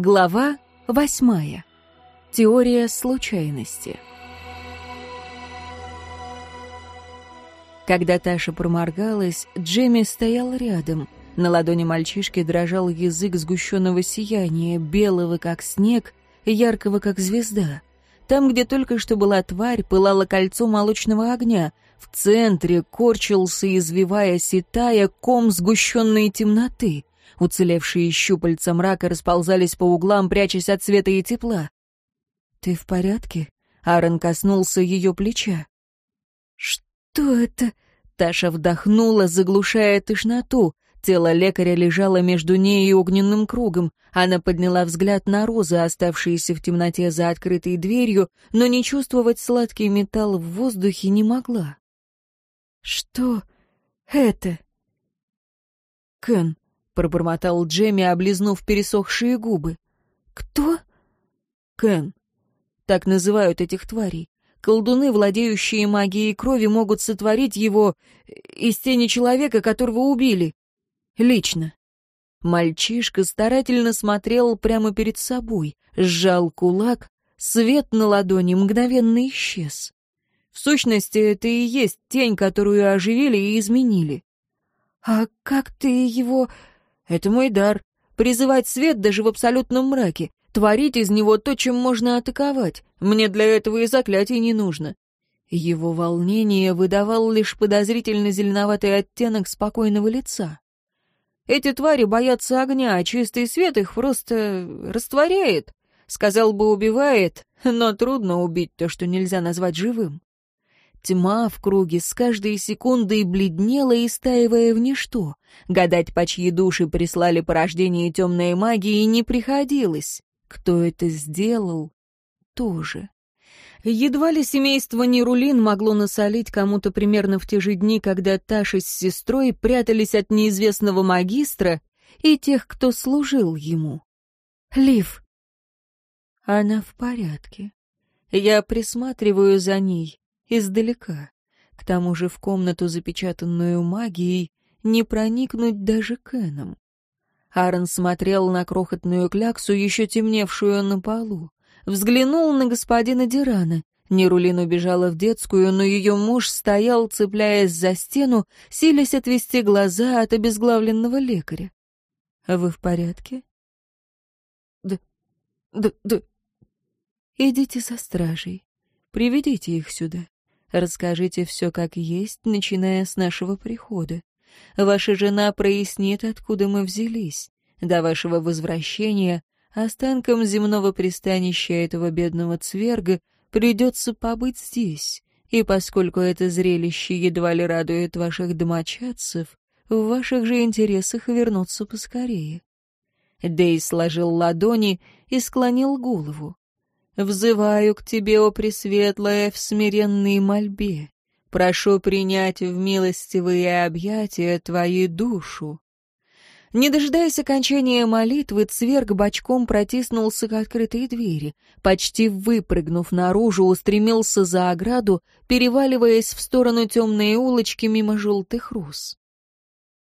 Глава восьмая. Теория случайности. Когда Таша проморгалась, Джемми стоял рядом. На ладони мальчишки дрожал язык сгущенного сияния, белого как снег, яркого как звезда. Там, где только что была тварь, пылало кольцо молочного огня. В центре корчился, извиваясь и тая, ком сгущенной темноты. Уцелевшие щупальца мрака расползались по углам, прячась от света и тепла. «Ты в порядке?» — Аарон коснулся ее плеча. «Что это?» — Таша вдохнула, заглушая тошноту. Тело лекаря лежало между ней и огненным кругом. Она подняла взгляд на розы, оставшиеся в темноте за открытой дверью, но не чувствовать сладкий металл в воздухе не могла. «Что это?» «Кен, пробормотал Джемми, облизнув пересохшие губы. «Кто?» «Кен. Так называют этих тварей. Колдуны, владеющие магией крови, могут сотворить его э, из тени человека, которого убили. Лично». Мальчишка старательно смотрел прямо перед собой, сжал кулак, свет на ладони мгновенно исчез. В сущности, это и есть тень, которую оживили и изменили. «А как ты его...» Это мой дар. Призывать свет даже в абсолютном мраке. Творить из него то, чем можно атаковать. Мне для этого и заклятий не нужно. Его волнение выдавал лишь подозрительно зеленоватый оттенок спокойного лица. Эти твари боятся огня, а чистый свет их просто растворяет. Сказал бы, убивает, но трудно убить то, что нельзя назвать живым. Тьма в круге с каждой секундой бледнела, и стаивая в ничто. Гадать, по чьи души прислали порождение темной магии, не приходилось. Кто это сделал, тоже. Едва ли семейство Нерулин могло насолить кому-то примерно в те же дни, когда Таша с сестрой прятались от неизвестного магистра и тех, кто служил ему. Лив. Она в порядке. Я присматриваю за ней издалека. К тому же в комнату, запечатанную магией, не проникнуть даже Кэном. Аарон смотрел на крохотную кляксу, еще темневшую на полу. Взглянул на господина Дирана. Нерулин убежала в детскую, но ее муж стоял, цепляясь за стену, силясь отвести глаза от обезглавленного лекаря. «А «Вы в порядке?» «Да, да, да». «Идите со стражей. Приведите их сюда. Расскажите все как есть, начиная с нашего прихода. Ваша жена прояснит, откуда мы взялись. До вашего возвращения останкам земного пристанища этого бедного цверга придется побыть здесь, и поскольку это зрелище едва ли радует ваших домочадцев, в ваших же интересах вернуться поскорее. Дей сложил ладони и склонил голову. Взываю к Тебе, о пресветлая, в смиренной мольбе. Прошу принять в милостивые объятия Твою душу. Не дожидаясь окончания молитвы, цверг бочком протиснулся к открытой двери. Почти выпрыгнув наружу, устремился за ограду, переваливаясь в сторону темной улочки мимо желтых рус.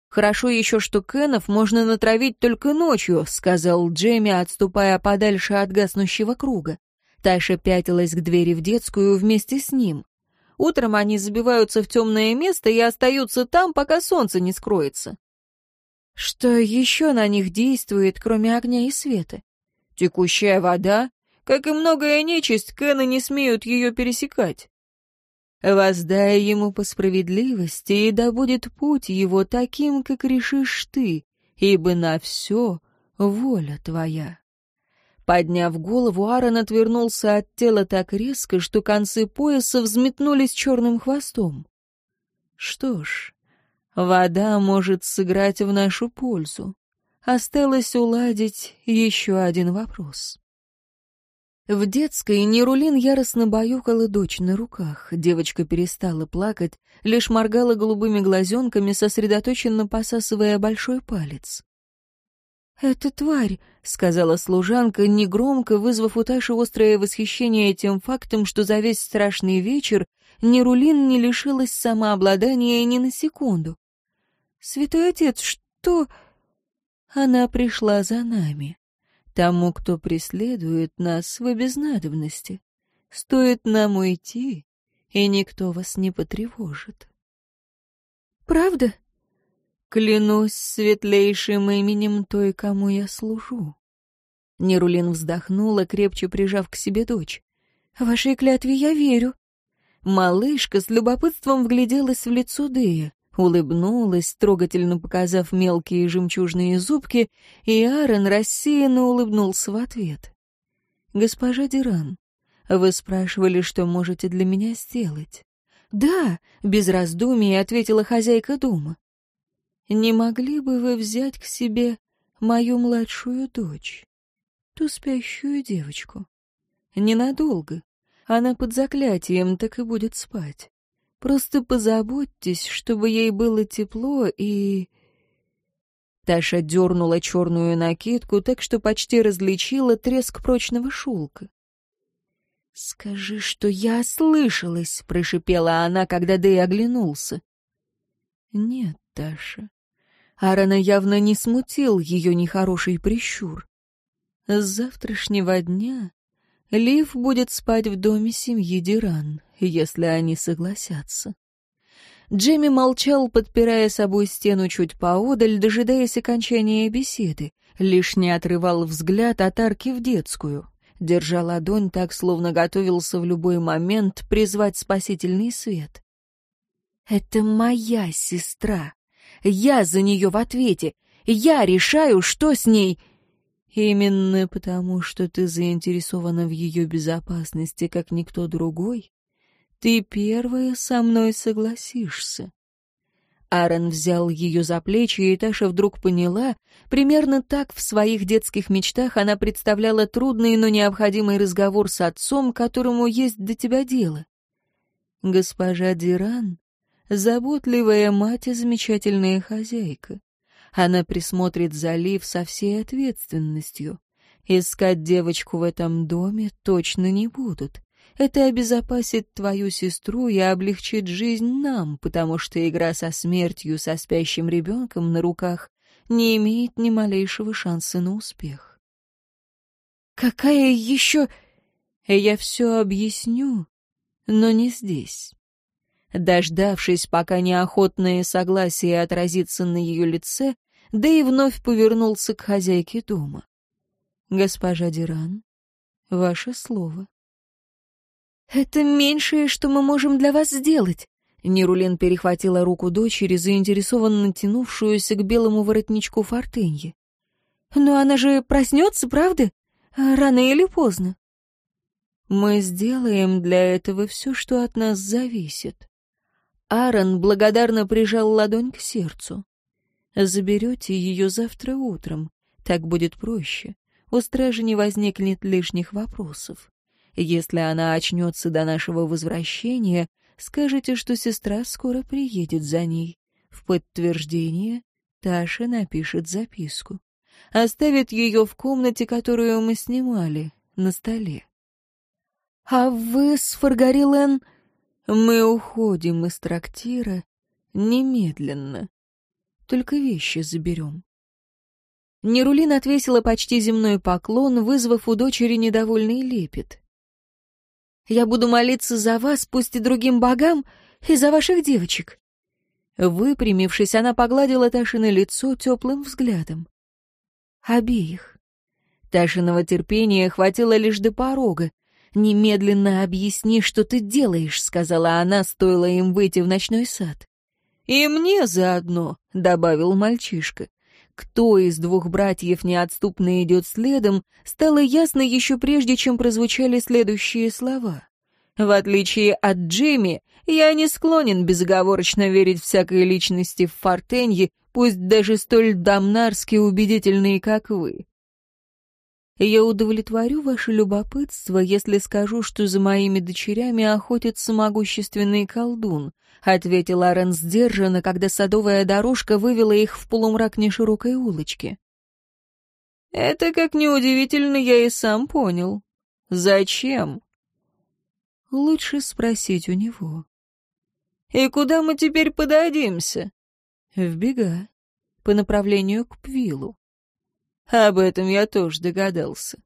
«Хорошо еще, что Кенов можно натравить только ночью», — сказал Джемми, отступая подальше от гаснущего круга. Тайша пятилась к двери в детскую вместе с ним. Утром они забиваются в темное место и остаются там, пока солнце не скроется. Что еще на них действует, кроме огня и света? Текущая вода? Как и многое нечисть, Кэны не смеют ее пересекать. Воздай ему по справедливости, и да будет путь его таким, как решишь ты, ибо на все воля твоя. Подняв голову, Аарон отвернулся от тела так резко, что концы пояса взметнулись черным хвостом. Что ж, вода может сыграть в нашу пользу. Осталось уладить еще один вопрос. В детской Нерулин яростно баюкала дочь на руках. Девочка перестала плакать, лишь моргала голубыми глазенками, сосредоточенно посасывая большой палец. «Это тварь», — сказала служанка, негромко вызвав у Таши острое восхищение тем фактом, что за весь страшный вечер ни Рулин не лишилась самообладания ни на секунду. «Святой отец, что...» Она пришла за нами. Тому, кто преследует нас, в без Стоит нам уйти, и никто вас не потревожит. «Правда?» Клянусь светлейшим именем той, кому я служу. Нерулин вздохнула, крепче прижав к себе дочь. «Вашей клятве я верю». Малышка с любопытством вгляделась в лицо Дея, улыбнулась, трогательно показав мелкие жемчужные зубки, и Аарон рассеянно улыбнулся в ответ. «Госпожа Диран, вы спрашивали, что можете для меня сделать?» «Да», — без раздумий ответила хозяйка дома не могли бы вы взять к себе мою младшую дочь, ту спящую девочку? Ненадолго. Она под заклятием так и будет спать. Просто позаботьтесь, чтобы ей было тепло и...» Таша дернула черную накидку так, что почти различила треск прочного шелка. «Скажи, что я слышалась!» — прошипела она, когда Дэй оглянулся. «Нет, Таша, Аарона явно не смутил ее нехороший прищур. С завтрашнего дня Лив будет спать в доме семьи Диран, если они согласятся. Джемми молчал, подпирая собой стену чуть поодаль, дожидаясь окончания беседы. Лишь не отрывал взгляд от арки в детскую. Держа ладонь так, словно готовился в любой момент призвать спасительный свет. «Это моя сестра», я за нее в ответе. Я решаю, что с ней...» «Именно потому, что ты заинтересована в ее безопасности, как никто другой, ты первая со мной согласишься». Аарон взял ее за плечи, и Таша вдруг поняла, примерно так в своих детских мечтах она представляла трудный, но необходимый разговор с отцом, которому есть до тебя дело. «Госпожа Диран заботливая мать и замечательная хозяйка. Она присмотрит за Лив со всей ответственностью. Искать девочку в этом доме точно не будут. Это обезопасит твою сестру и облегчит жизнь нам, потому что игра со смертью, со спящим ребенком на руках не имеет ни малейшего шанса на успех. «Какая еще...» «Я все объясню, но не здесь». Дождавшись, пока неохотное согласие отразится на ее лице, да и вновь повернулся к хозяйке дома. «Госпожа Диран, ваше слово». «Это меньшее, что мы можем для вас сделать», Нерулин перехватила руку дочери, заинтересованно тянувшуюся к белому воротничку фортыньи. «Но она же проснется, правда? А рано или поздно?» «Мы сделаем для этого все, что от нас зависит». Аарон благодарно прижал ладонь к сердцу. «Заберете ее завтра утром. Так будет проще. У стражи не возникнет лишних вопросов. Если она очнется до нашего возвращения, скажите, что сестра скоро приедет за ней. В подтверждение Таша напишет записку. Оставит ее в комнате, которую мы снимали, на столе. «А вы с Фаргарилен...» Мы уходим из трактира немедленно. Только вещи заберем. Нерулин отвесила почти земной поклон, вызвав у дочери недовольный лепет. «Я буду молиться за вас, пусть и другим богам, и за ваших девочек». Выпрямившись, она погладила Ташины лицо теплым взглядом. «Обеих». Ташиного терпения хватило лишь до порога. «Немедленно объясни, что ты делаешь», — сказала она, стоило им выйти в ночной сад. «И мне заодно», — добавил мальчишка. Кто из двух братьев неотступно идет следом, стало ясно еще прежде, чем прозвучали следующие слова. «В отличие от Джимми, я не склонен безоговорочно верить всякой личности в Фортенье, пусть даже столь дамнарски убедительной, как вы. Я удовлетворю ваше любопытство, если скажу, что за моими дочерями охотится могущественный колдун», — ответил Арен сдержанно, когда садовая дорожка вывела их в полумрак неширокой улочки. «Это, как неудивительно, я и сам понял. Зачем?» «Лучше спросить у него». «И куда мы теперь подадимся?» «В бега, по направлению к Пвилу». А об этом я тоже догадался.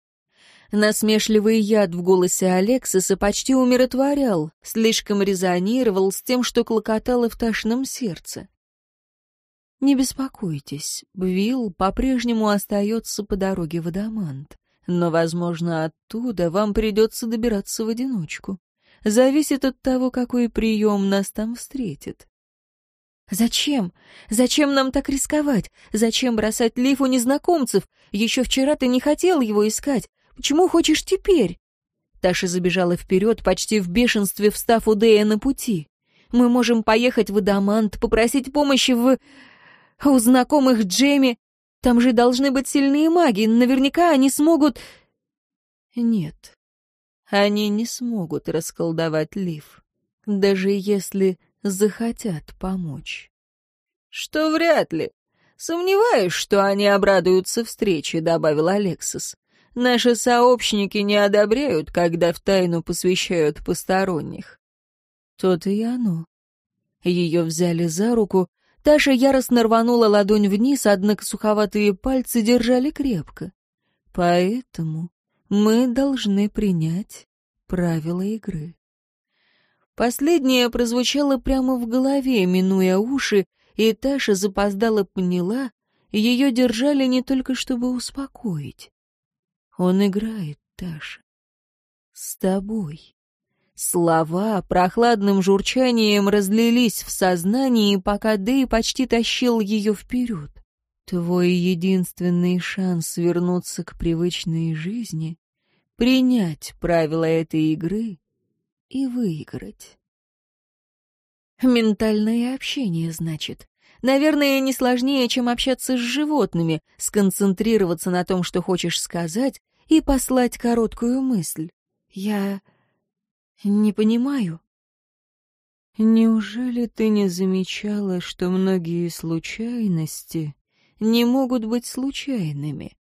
Насмешливый яд в голосе Алексиса почти умиротворял, слишком резонировал с тем, что клокотало в ташном сердце. Не беспокойтесь, Бвилл по-прежнему остается по дороге в Адамант, но, возможно, оттуда вам придется добираться в одиночку. Зависит от того, какой прием нас там встретит. Зачем? Зачем нам так рисковать? Зачем бросать лиф у незнакомцев? Еще вчера ты не хотел его искать. Почему хочешь теперь? Таша забежала вперед, почти в бешенстве, встав у Дея на пути. Мы можем поехать в Адамант, попросить помощи в... У знакомых Джеми. Там же должны быть сильные маги. Наверняка они смогут... Нет. Они не смогут расколдовать Лив, Даже если захотят помочь. «Что вряд ли. Сомневаюсь, что они обрадуются встрече», — добавил Алексис. «Наши сообщники не одобряют, когда в тайну посвящают посторонних». То-то и оно. Ее взяли за руку. Таша яростно рванула ладонь вниз, однако суховатые пальцы держали крепко. Поэтому мы должны принять правила игры. Последнее прозвучало прямо в голове, минуя уши, и Таша запоздала поняла, ее держали не только чтобы успокоить. Он играет, Таша. С тобой. Слова прохладным журчанием разлились в сознании, пока Дэй почти тащил ее вперед. Твой единственный шанс вернуться к привычной жизни — принять правила этой игры и выиграть. Ментальное общение, значит. Наверное, не сложнее, чем общаться с животными, сконцентрироваться на том, что хочешь сказать, и послать короткую мысль. Я не понимаю. Неужели ты не замечала, что многие случайности не могут быть случайными?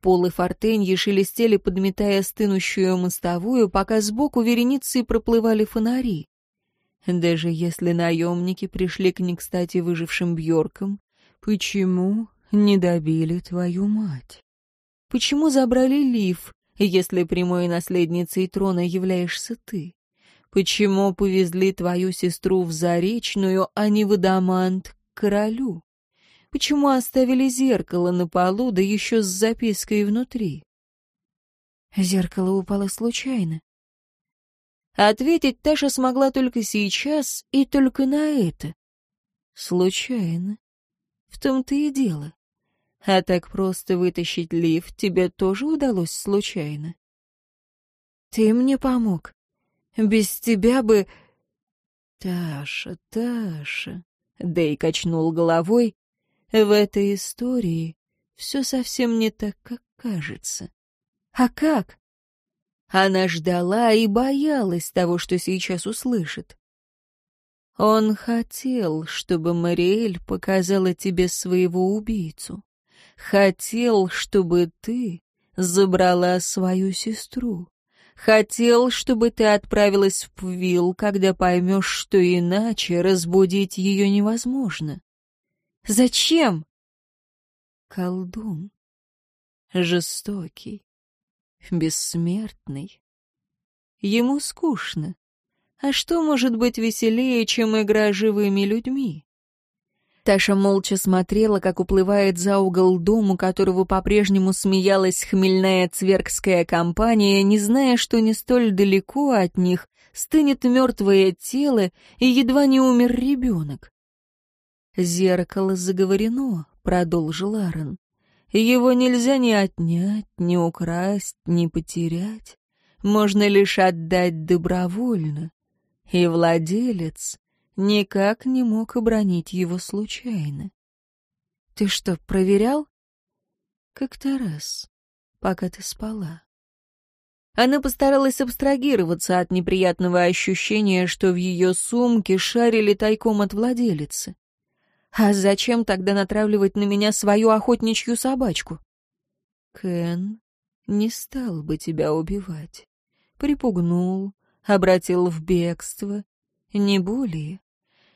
Полы фортеньи шелестели, подметая стынущую мостовую, пока сбоку вереницы проплывали фонари. Даже если наемники пришли к не кстати выжившим Бьоркам, почему не добили твою мать? Почему забрали Лив, если прямой наследницей трона являешься ты? Почему повезли твою сестру в Заречную, а не в Адамант, к королю? Почему оставили зеркало на полу, да еще с запиской внутри? Зеркало упало случайно. Ответить Таша смогла только сейчас и только на это. Случайно. В том-то и дело. А так просто вытащить лифт тебе тоже удалось случайно. Ты мне помог. Без тебя бы... Таша, Таша... Дэй качнул головой, в этой истории все совсем не так, как кажется. А как? Она ждала и боялась того, что сейчас услышит. Он хотел, чтобы Мариэль показала тебе своего убийцу. Хотел, чтобы ты забрала свою сестру. Хотел, чтобы ты отправилась в Пвилл, когда поймешь, что иначе разбудить ее невозможно. Зачем? Колдун. Жестокий. Бессмертный. Ему скучно. А что может быть веселее, чем игра живыми людьми? Таша молча смотрела, как уплывает за угол дому, которого по-прежнему смеялась хмельная цверкская компания, не зная, что не столь далеко от них стынет мертвое тело и едва не умер ребенок. «Зеркало заговорено», — продолжил Аарон. «Его нельзя ни отнять, ни украсть, ни потерять. Можно лишь отдать добровольно. И владелец никак не мог обронить его случайно». «Ты что, проверял?» «Как-то раз, пока ты спала». Она постаралась абстрагироваться от неприятного ощущения, что в ее сумке шарили тайком от владелицы. А зачем тогда натравливать на меня свою охотничью собачку? Кен не стал бы тебя убивать. Припугнул, обратил в бегство. Не более.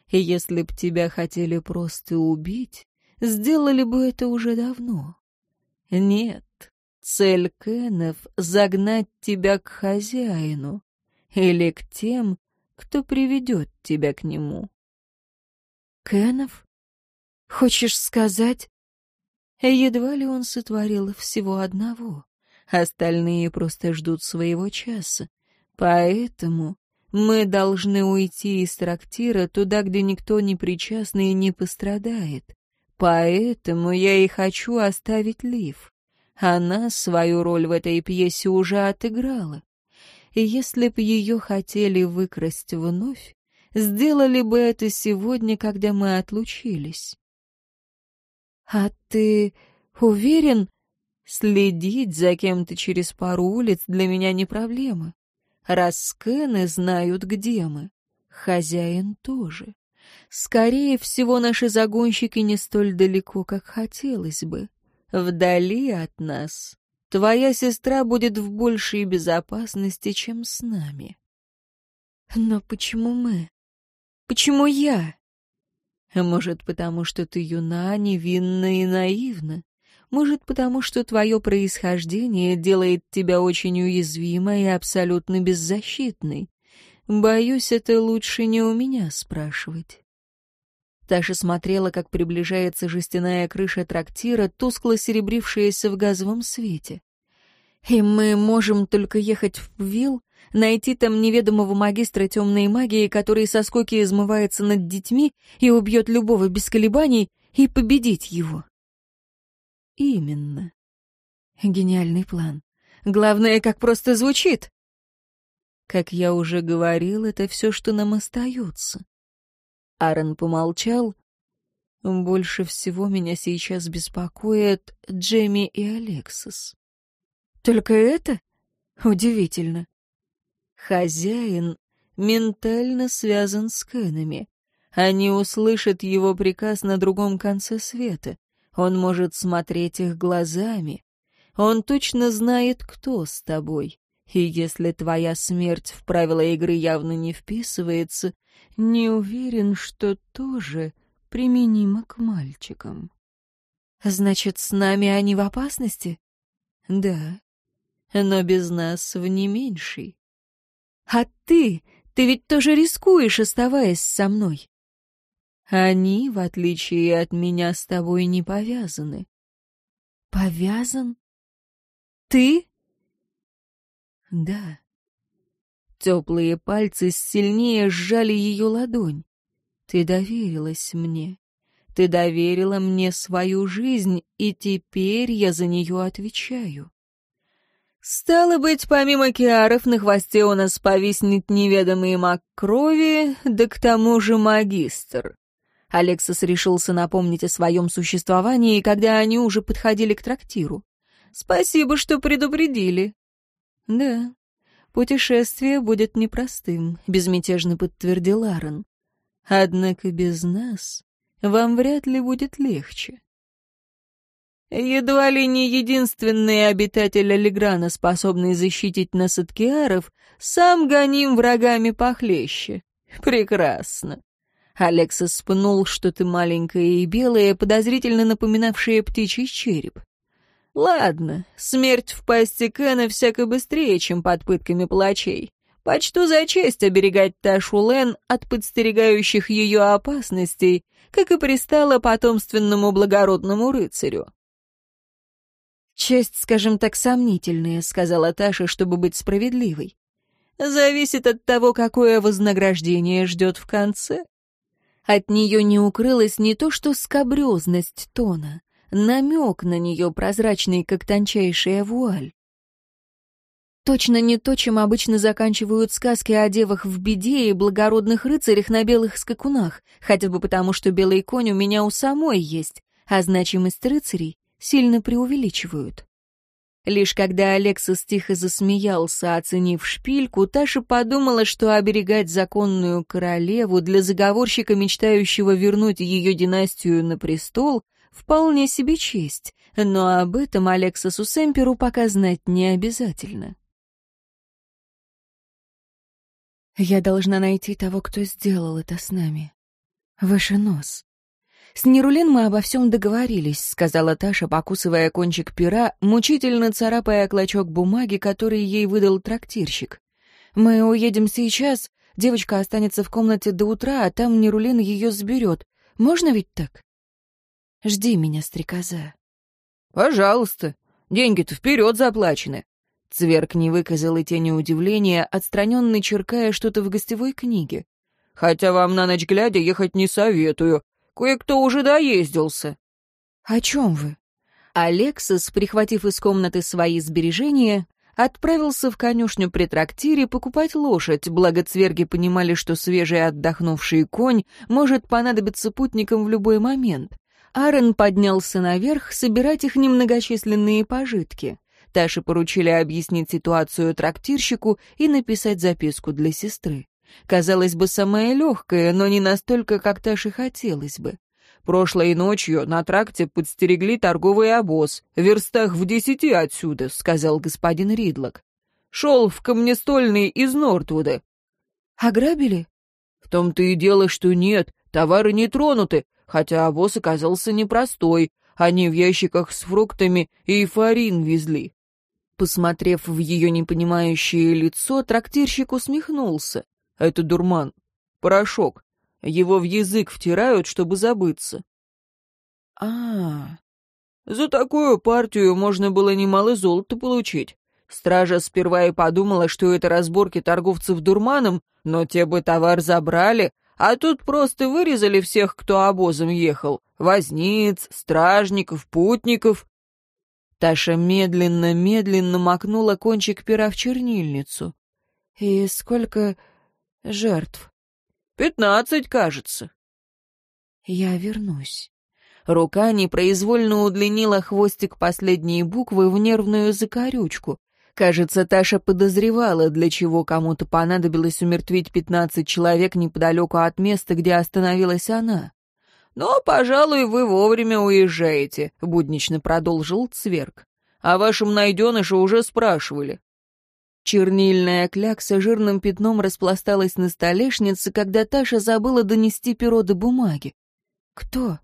И если б тебя хотели просто убить, сделали бы это уже давно. Нет, цель Кенов — загнать тебя к хозяину или к тем, кто приведет тебя к нему. Кенов? «Хочешь сказать?» Едва ли он сотворил всего одного. Остальные просто ждут своего часа. Поэтому мы должны уйти из трактира туда, где никто не причастный и не пострадает. Поэтому я и хочу оставить Лив. Она свою роль в этой пьесе уже отыграла. И если б ее хотели выкрасть вновь, сделали бы это сегодня, когда мы отлучились. «А ты уверен?» «Следить за кем-то через пару улиц для меня не проблема. Раскены знают, где мы. Хозяин тоже. Скорее всего, наши загонщики не столь далеко, как хотелось бы. Вдали от нас. Твоя сестра будет Может, потому что ты юна, невинна и наивна. Может, потому что твое происхождение делает тебя очень уязвимой и абсолютно беззащитной. Боюсь, это лучше не у меня спрашивать. Таша смотрела, как приближается жестяная крыша трактира, тускло серебрившаяся в газовом свете. «И мы можем только ехать в Вилл найти там неведомого магистра темной магии, который со скуки измывается над детьми и убьет любого без колебаний, и победить его. Именно. Гениальный план. Главное, как просто звучит. Как я уже говорил, это все, что нам остается. Аарон помолчал. Больше всего меня сейчас беспокоит Джемми и Алексис. Только это? Удивительно. Хозяин ментально связан с Кэнами. Они услышат его приказ на другом конце света. Он может смотреть их глазами. Он точно знает, кто с тобой. И если твоя смерть в правила игры явно не вписывается, не уверен, что тоже применимо к мальчикам. Значит, с нами они в опасности? Да, но без нас в не меньшей. А ты? Ты ведь тоже рискуешь, оставаясь со мной. Они, в отличие от меня, с тобой не повязаны. Повязан? Ты? Да. Теплые пальцы сильнее сжали ее ладонь. Ты доверилась мне. Ты доверила мне свою жизнь, и теперь я за нее отвечаю. Стало быть, помимо киаров на хвосте у нас повиснет неведомый маг крови, да к тому же магистр. Алексис решился напомнить о своем существовании, когда они уже подходили к трактиру. «Спасибо, что предупредили». «Да, путешествие будет непростым», — безмятежно подтвердил Аарон. «Однако без нас вам вряд ли будет легче». Едва ли не единственный обитатель Алиграна, способный защитить нас от киаров, сам гоним врагами похлеще. Прекрасно. Алекса спнул что-то маленькое и белое, подозрительно напоминавшее птичий череп. Ладно, смерть в пасти Кэна всяко быстрее, чем под пытками плачей. Почту за честь оберегать Ташу Лен от подстерегающих ее опасностей, как и пристало потомственному благородному рыцарю. Честь, скажем так, сомнительная, сказала Таша, чтобы быть справедливой. Зависит от того, какое вознаграждение ждет в конце. От нее не укрылась не то что скобрезность тона, намек на нее, прозрачный, как тончайшая вуаль. Точно не то, чем обычно заканчивают сказки о девах в беде и благородных рыцарях на белых скакунах, хотя бы потому, что белый конь у меня у самой есть, а значимость рыцарей сильно преувеличивают. Лишь когда Алексис тихо засмеялся, оценив шпильку, Таша подумала, что оберегать законную королеву для заговорщика, мечтающего вернуть ее династию на престол, вполне себе честь, но об этом Алексису Семперу пока знать не обязательно. «Я должна найти того, кто сделал это с нами. Выше нос. «С Нерулин мы обо всем договорились», — сказала Таша, покусывая кончик пера, мучительно царапая клочок бумаги, который ей выдал трактирщик. «Мы уедем сейчас, девочка останется в комнате до утра, а там Нерулин ее заберет. Можно ведь так?» «Жди меня, стрекоза». «Пожалуйста. Деньги-то вперед заплачены». Цверк не выказал и тени удивления, отстраненно черкая что-то в гостевой книге. «Хотя вам на ночь глядя ехать не советую. Кое-кто уже доездился». «О чем вы?» Алексис, прихватив из комнаты свои сбережения, отправился в конюшню при трактире покупать лошадь, благо цверги понимали, что свежий отдохнувший конь может понадобиться путникам в любой момент. Аарон поднялся наверх собирать их немногочисленные пожитки. Таше поручили объяснить ситуацию трактирщику и написать записку для сестры. Казалось бы, самое легкое, но не настолько, как Таше хотелось бы. Прошлой ночью на тракте подстерегли торговый обоз, в верстах в десяти отсюда, — сказал господин Ридлок. Шел в камнестольный из Нортвуда. — Ограбили? — В том-то и дело, что нет, товары не тронуты, хотя обоз оказался непростой. Они в ящиках с фруктами и фарин везли. Посмотрев в ее непонимающее лицо, трактирщик усмехнулся. А это дурман. Порошок. Его в язык втирают, чтобы забыться. А, -а, а За такую партию можно было немало золота получить. Стража сперва и подумала, что это разборки торговцев дурманом, но те бы товар забрали, а тут просто вырезали всех, кто обозом ехал. Возниц, стражников, путников. Таша медленно-медленно макнула кончик пера в чернильницу. «И сколько жертв. «Пятнадцать, кажется». «Я вернусь». Рука непроизвольно удлинила хвостик последней буквы в нервную закорючку. Кажется, Таша подозревала, для чего кому-то понадобилось умертвить пятнадцать человек неподалеку от места, где остановилась она. «Но, «Ну, пожалуй, вы вовремя уезжаете», — буднично продолжил Цверк. «О «А вашем найденыше уже спрашивали. Чернильная клякса жирным пятном распласталась на столешнице, когда Таша забыла донести перо до бумаги. «Кто?»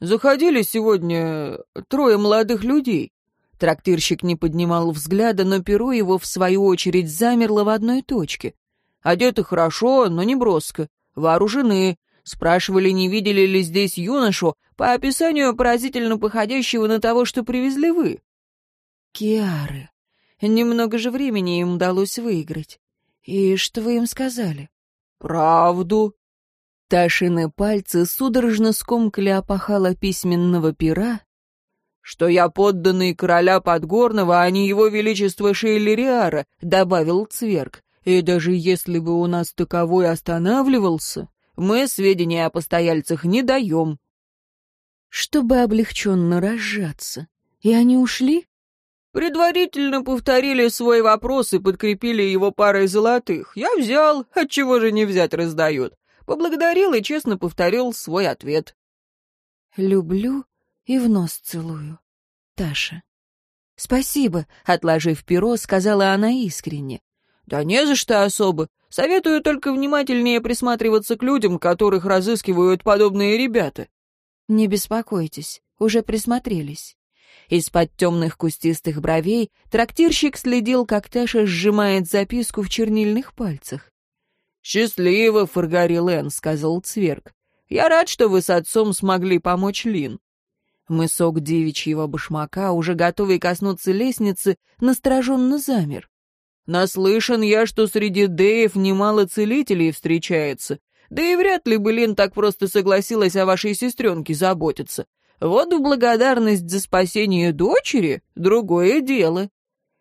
«Заходили сегодня трое молодых людей». Трактирщик не поднимал взгляда, но перо его, в свою очередь, замерло в одной точке. «Одеты хорошо, но не броско. Вооружены. Спрашивали, не видели ли здесь юношу, по описанию поразительно походящего на того, что привезли вы». «Киары», Немного же времени им удалось выиграть. И что вы им сказали? Правду. Ташины пальцы судорожно скомкали опахала письменного пера, что я подданный короля Подгорного, а не его величество Шейлериара, добавил Цверк. И даже если бы у нас таковой останавливался, мы сведения о постояльцах не даем. Чтобы облегченно разжаться. И они ушли? Предварительно повторили свой вопрос и подкрепили его парой золотых. Я взял, отчего же не взять раздают. Поблагодарил и честно повторил свой ответ. «Люблю и в нос целую. Таша». «Спасибо», — отложив перо, сказала она искренне. «Да не за что особо. Советую только внимательнее присматриваться к людям, которых разыскивают подобные ребята». «Не беспокойтесь, уже присмотрелись». Из-под темных кустистых бровей трактирщик следил, как Таша сжимает записку в чернильных пальцах. «Счастливо, Фаргари сказал Цверк. «Я рад, что вы с отцом смогли помочь Лин». Мысок девичьего башмака, уже готовый коснуться лестницы, настороженно замер. «Наслышан я, что среди Деев немало целителей встречается. Да и вряд ли бы Лин так просто согласилась о вашей сестренке заботиться. Вот в благодарность за спасение дочери другое дело».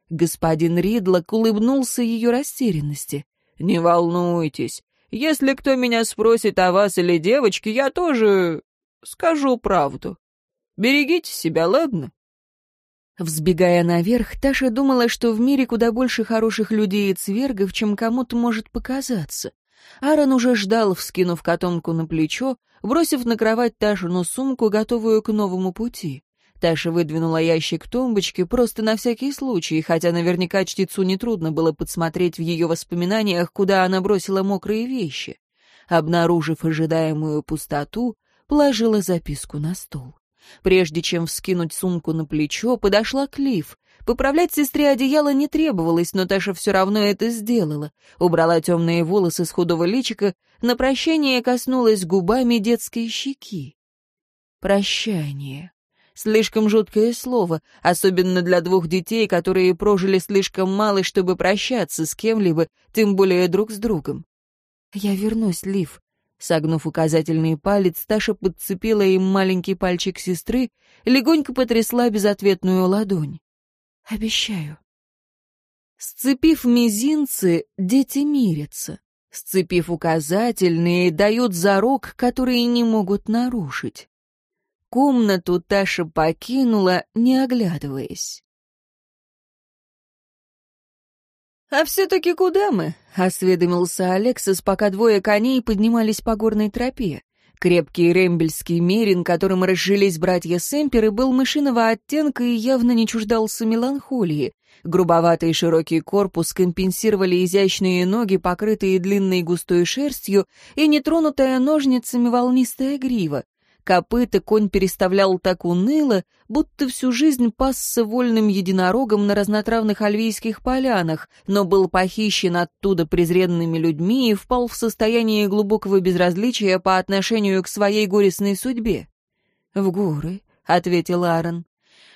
Господин Ридлок улыбнулся ее растерянности. «Не волнуйтесь. Если кто меня спросит о вас или девочке, я тоже скажу правду. Берегите себя, ладно?» Взбегая наверх, Таша думала, что в мире куда больше хороших людей и цвергов, чем кому-то может показаться. Аарон уже ждал, вскинув котомку на плечо, бросив на кровать Ташину сумку, готовую к новому пути. Таша выдвинула ящик тумбочки просто на всякий случай, хотя наверняка чтецу нетрудно было подсмотреть в ее воспоминаниях, куда она бросила мокрые вещи. Обнаружив ожидаемую пустоту, положила записку на стол. Прежде чем вскинуть сумку на плечо, подошла к Лив, Поправлять сестре одеяло не требовалось, но Таша все равно это сделала. Убрала темные волосы с худого личика, на прощание коснулась губами детской щеки. Прощание. Слишком жуткое слово, особенно для двух детей, которые прожили слишком мало, чтобы прощаться с кем-либо, тем более друг с другом. «Я вернусь, Лив», Согнув указательный палец, Таша подцепила им маленький пальчик сестры, легонько потрясла безответную ладонь. Обещаю. Сцепив мизинцы, дети мирятся. Сцепив указательные, дают зарок, которые не могут нарушить. Комнату Таша покинула, не оглядываясь. «А все-таки куда мы?» — осведомился Алексис, пока двое коней поднимались по горной тропе. Крепкий рембельский мерин, которым разжились братья Семперы, был мышиного оттенка и явно не чуждался меланхолии. Грубоватый широкий корпус компенсировали изящные ноги, покрытые длинной густой шерстью, и нетронутая ножницами волнистая грива. Копыта конь переставлял так уныло, будто всю жизнь пасся вольным единорогом на разнотравных альвийских полянах, но был похищен оттуда презренными людьми и впал в состояние глубокого безразличия по отношению к своей горестной судьбе. «В горы», — ответил Аарон.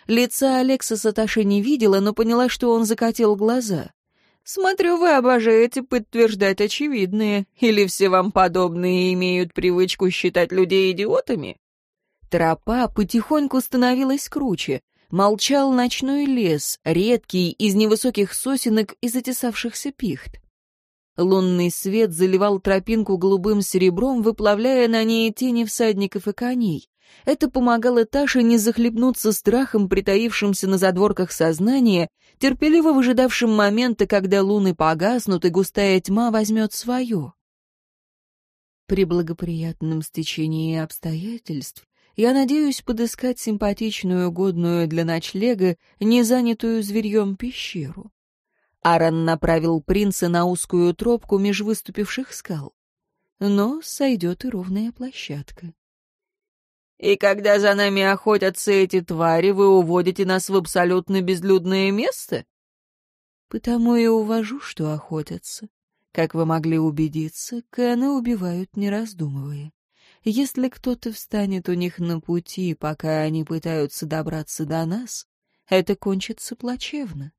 Лица Алекса Таша не видела, но поняла, что он закатил глаза. Смотрю, вы обожаете подтверждать очевидные, или все вам подобные имеют привычку считать людей идиотами?» Тропа потихоньку становилась круче. Молчал ночной лес, редкий, из невысоких сосенок и затесавшихся пихт. Лунный свет заливал тропинку голубым серебром, выплавляя на ней тени всадников и коней. Это помогало Таше не захлебнуться страхом, притаившимся на задворках сознания, терпеливо выжидавшим момента, когда луны погаснут и густая тьма возьмет свое. При благоприятном стечении обстоятельств я надеюсь подыскать симпатичную, годную для ночлега, не занятую зверьем пещеру. Аран направил принца на узкую тропку меж выступивших скал. Но сойдет и ровная площадка. И когда за нами охотятся эти твари, вы уводите нас в абсолютно безлюдное место? Потому и увожу, что охотятся. Как вы могли убедиться, Кэна убивают, не раздумывая. Если кто-то встанет у них на пути, пока они пытаются добраться до нас, это кончится плачевно.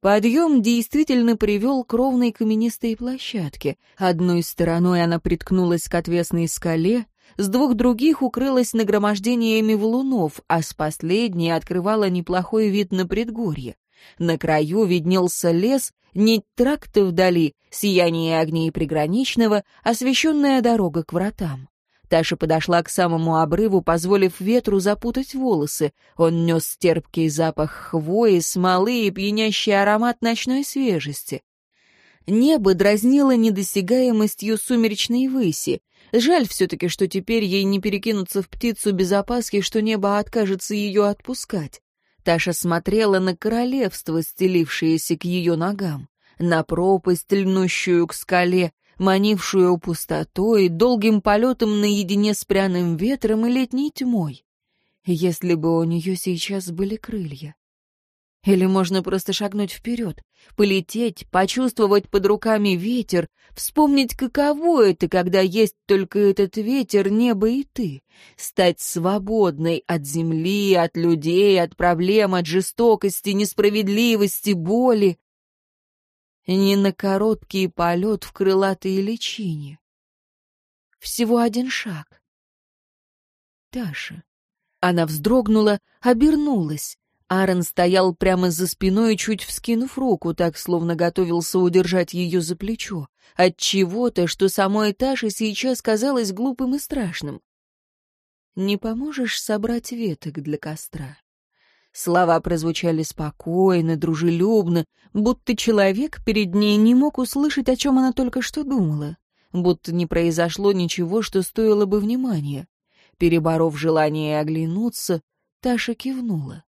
Подъем действительно привел к ровной каменистой площадке. Одной стороной она приткнулась к отвесной скале, с двух других укрылась нагромождениями валунов, а с последней открывала неплохой вид на предгорье. На краю виднелся лес, нить тракта вдали, сияние огней приграничного, освещенная дорога к вратам. Таша подошла к самому обрыву, позволив ветру запутать волосы. Он нес терпкий запах хвои, смолы и пьянящий аромат ночной свежести. Небо дразнило недосягаемостью сумеречной выси. Жаль все-таки, что теперь ей не перекинуться в птицу без опаски, что небо откажется ее отпускать. Таша смотрела на королевство, стелившееся к ее ногам, на пропасть, льнущую к скале, манившую пустотой, долгим полетом наедине с пряным ветром и летней тьмой. Если бы у нее сейчас были крылья. Или можно просто шагнуть вперед, полететь, почувствовать под руками ветер, вспомнить, каково это, когда есть только этот ветер, небо и ты, стать свободной от земли, от людей, от проблем, от жестокости, несправедливости, боли. Не на короткий полет в крылатые личине. Всего один шаг. Таша. Она вздрогнула, обернулась. Аарон стоял прямо за спиной, чуть вскинув руку, так словно готовился удержать ее за плечо. От чего-то, что самой Таше сейчас казалось глупым и страшным. «Не поможешь собрать веток для костра?» Слова прозвучали спокойно, дружелюбно, будто человек перед ней не мог услышать, о чем она только что думала, будто не произошло ничего, что стоило бы внимания. Переборов желание оглянуться, Таша кивнула.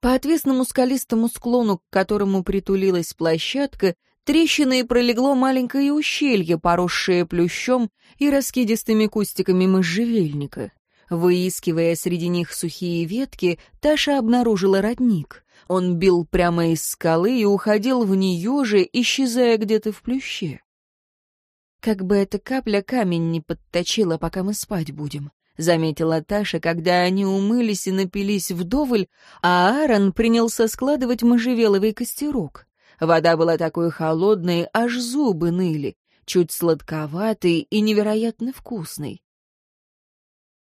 По отвесному скалистому склону, к которому притулилась площадка, трещиной пролегло маленькое ущелье, поросшее плющом и раскидистыми кустиками можжевельника. Выискивая среди них сухие ветки, Таша обнаружила родник. Он бил прямо из скалы и уходил в нее же, исчезая где-то в плюще. «Как бы эта капля камень не подточила, пока мы спать будем», — заметила Таша, когда они умылись и напились вдоволь, а Аарон принялся складывать можжевеловый костерок. Вода была такой холодной, аж зубы ныли, чуть сладковатой и невероятно вкусной.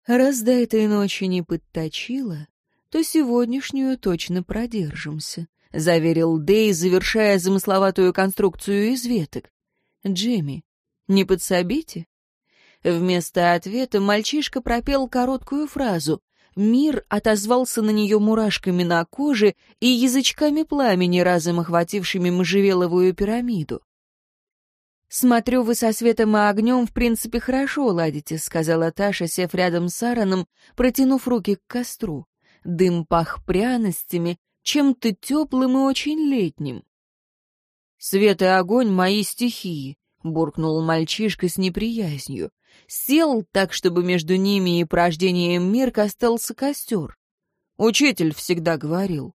Раз до этой ночи не подточила, то сегодняшнюю точно продержимся, — заверил Дэй, завершая замысловатую конструкцию из веток. — Джимми, не подсобите? Вместо ответа мальчишка пропел короткую фразу. Мир отозвался на нее мурашками на коже и язычками пламени, разом охватившими можжевеловую пирамиду. «Смотрю, вы со светом и огнем в принципе хорошо ладите», — сказала Таша, сев рядом с Аароном, протянув руки к костру. Дым пах пряностями, чем-то теплым и очень летним. «Свет и огонь — мои стихии», — буркнул мальчишка с неприязнью сел так, чтобы между ними и порождением Мирк остался костер. Учитель всегда говорил.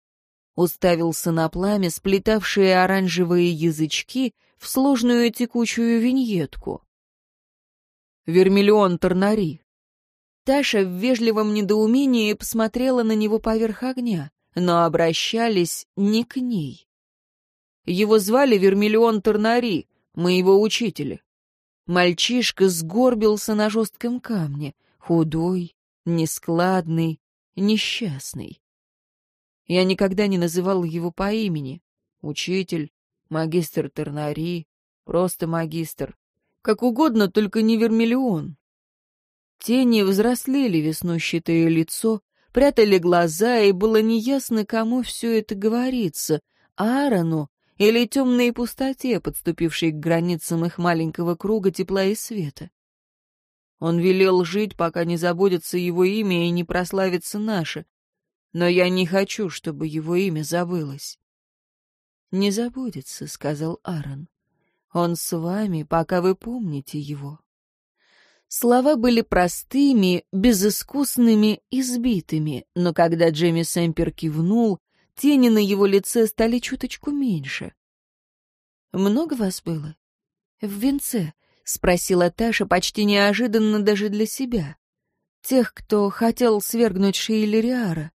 Уставился на пламя, сплетавшие оранжевые язычки в сложную текучую виньетку. Вермиллион Торнари. Таша в вежливом недоумении посмотрела на него поверх огня, но обращались не к ней. Его звали Вермиллион Торнари, мы его учители. Мальчишка сгорбился на жестком камне, худой, нескладный, несчастный. Я никогда не называл его по имени. Учитель, магистр Тернари, просто магистр. Как угодно, только не вермиллион. Тени взрослели веснущатое лицо, прятали глаза, и было неясно, кому все это говорится — Аарону или темной пустоте, подступившей к границам их маленького круга тепла и света. Он велел жить, пока не забудется его имя и не прославится наше, но я не хочу, чтобы его имя забылось. «Не забудется», — сказал Аарон. «Он с вами, пока вы помните его». Слова были простыми, безыскусными избитыми, но когда Джемми Сэмпер кивнул, Тени на его лице стали чуточку меньше. «Много вас было?» «В венце», — спросила Таша почти неожиданно даже для себя. «Тех, кто хотел свергнуть Шейлериара».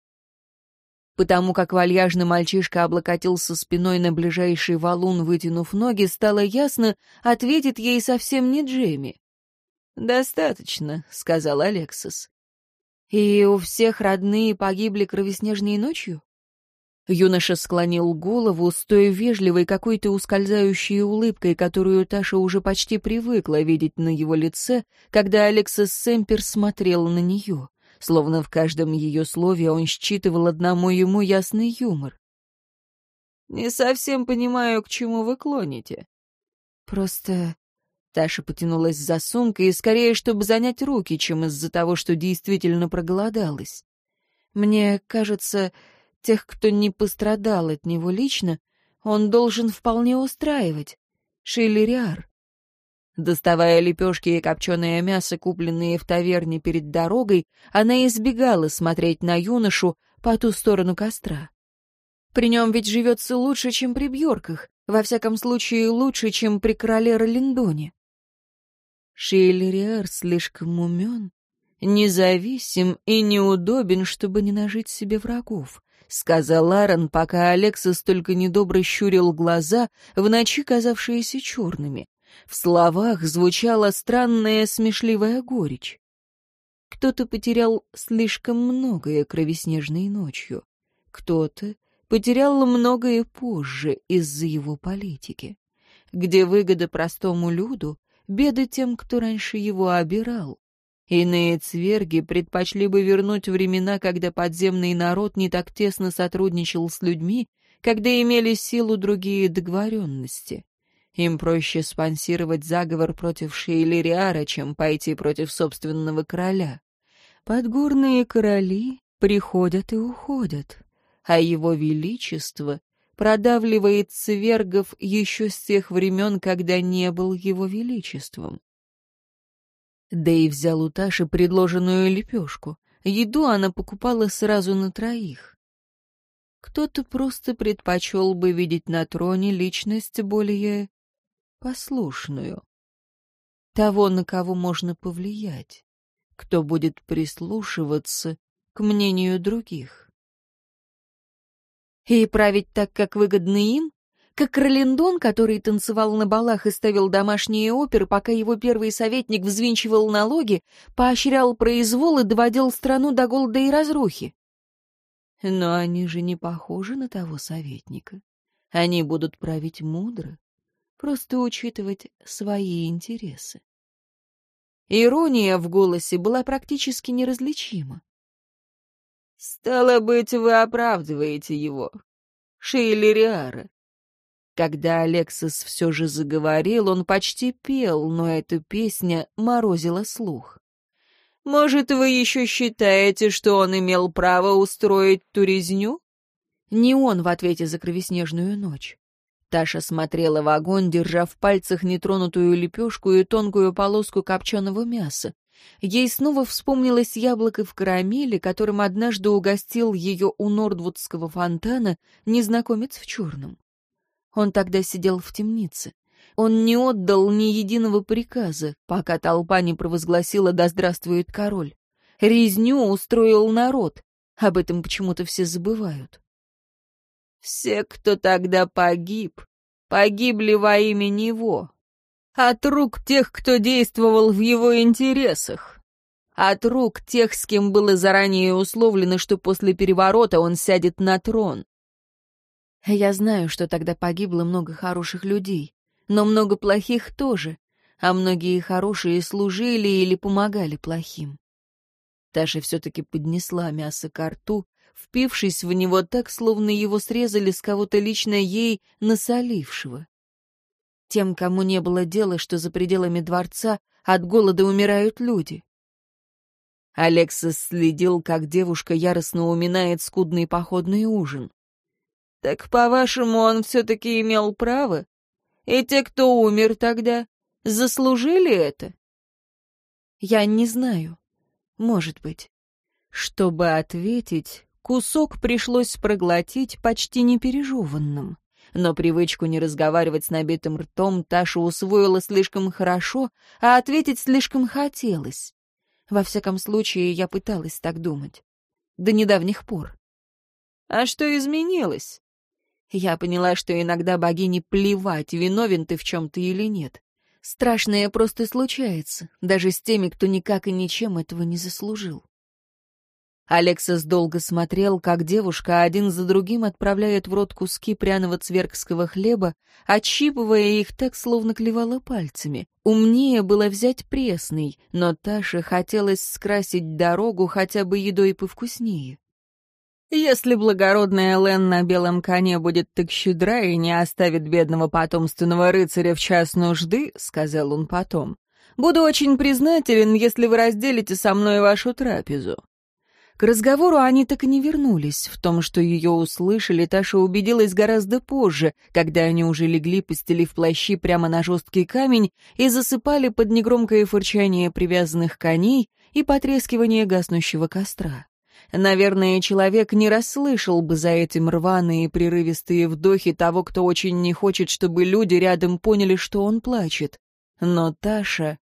Потому как вальяжный мальчишка облокотился спиной на ближайший валун, вытянув ноги, стало ясно, ответит ей совсем не Джейми. «Достаточно», — сказал Алексис. «И у всех родные погибли кровеснежной ночью?» Юноша склонил голову с той вежливой какой-то ускользающей улыбкой, которую Таша уже почти привыкла видеть на его лице, когда Алексис Сэмпер смотрел на нее, словно в каждом ее слове он считывал одному ему ясный юмор. «Не совсем понимаю, к чему вы клоните». «Просто...» Таша потянулась за сумкой, скорее, чтобы занять руки, чем из-за того, что действительно проголодалась. «Мне кажется, Тех, кто не пострадал от него лично, он должен вполне устраивать. Шиллериар. Доставая лепешки и копченое мясо, купленные в таверне перед дорогой, она избегала смотреть на юношу по ту сторону костра. При нем ведь живется лучше, чем при Бьорках, во всяком случае лучше, чем при короле Ролиндоне. Шиллериар слишком умен, независим и неудобен, чтобы не нажить себе врагов сказал Аарон, пока Алексис только недобро щурил глаза, в ночи казавшиеся черными. В словах звучала странная смешливая горечь. Кто-то потерял слишком многое кровеснежной ночью. Кто-то потерял многое позже из-за его политики. Где выгода простому люду, беды тем, кто раньше его обирал. Иные цверги предпочли бы вернуть времена, когда подземный народ не так тесно сотрудничал с людьми, когда имели силу другие договоренности. Им проще спонсировать заговор против Шейлериара, чем пойти против собственного короля. Подгорные короли приходят и уходят, а его величество продавливает свергов еще с тех времен, когда не был его величеством. Дэй взял у Таши предложенную лепешку. Еду она покупала сразу на троих. Кто-то просто предпочел бы видеть на троне личность более послушную. Того, на кого можно повлиять, кто будет прислушиваться к мнению других. И править так, как выгодно им? как Ролендон, который танцевал на балах и ставил домашние оперы, пока его первый советник взвинчивал налоги, поощрял произвол и доводил страну до голода и разрухи. Но они же не похожи на того советника. Они будут править мудро, просто учитывать свои интересы. Ирония в голосе была практически неразличима. «Стало быть, вы оправдываете его, Шейлериара», когда Алексис все же заговорил, он почти пел, но эта песня морозила слух. «Может, вы еще считаете, что он имел право устроить ту резню?» Не он в ответе за кровеснежную ночь. Таша смотрела в огонь, держа в пальцах нетронутую лепешку и тонкую полоску копченого мяса. Ей снова вспомнилось яблоко в карамели, которым однажды угостил ее у Нордвудского фонтана незнакомец в черном. Он тогда сидел в темнице. Он не отдал ни единого приказа, пока толпа не провозгласила «Да здравствует король!». Резню устроил народ. Об этом почему-то все забывают. Все, кто тогда погиб, погибли во имя него. От рук тех, кто действовал в его интересах. От рук тех, с кем было заранее условлено, что после переворота он сядет на трон. Я знаю, что тогда погибло много хороших людей, но много плохих тоже, а многие хорошие служили или помогали плохим. Таша все-таки поднесла мясо ко рту, впившись в него так, словно его срезали с кого-то лично ей насолившего. Тем, кому не было дела, что за пределами дворца от голода умирают люди. Алексис следил, как девушка яростно уминает скудный походный ужин. Так, по-вашему, он все-таки имел право? И те, кто умер тогда, заслужили это? Я не знаю. Может быть. Чтобы ответить, кусок пришлось проглотить почти непережеванным. Но привычку не разговаривать с набитым ртом Таша усвоила слишком хорошо, а ответить слишком хотелось. Во всяком случае, я пыталась так думать. До недавних пор. «А что изменилось?» Я поняла, что иногда богине плевать, виновен ты в чем-то или нет. Страшное просто случается, даже с теми, кто никак и ничем этого не заслужил. Алексас долго смотрел, как девушка один за другим отправляет в рот куски пряного цверкского хлеба, отщипывая их так, словно клевала пальцами. Умнее было взять пресный, но Таше хотелось скрасить дорогу хотя бы едой повкуснее. Если благородная Лен на белом коне будет так щедра и не оставит бедного потомственного рыцаря в час нужды, — сказал он потом, — буду очень признателен, если вы разделите со мной вашу трапезу. К разговору они так и не вернулись. В том, что ее услышали, Таша убедилась гораздо позже, когда они уже легли, постелив плащи прямо на жесткий камень и засыпали под негромкое фырчание привязанных коней и потрескивание гаснущего костра. Наверное, человек не расслышал бы за этим рваные прерывистые вдохи того, кто очень не хочет, чтобы люди рядом поняли, что он плачет. Но Таша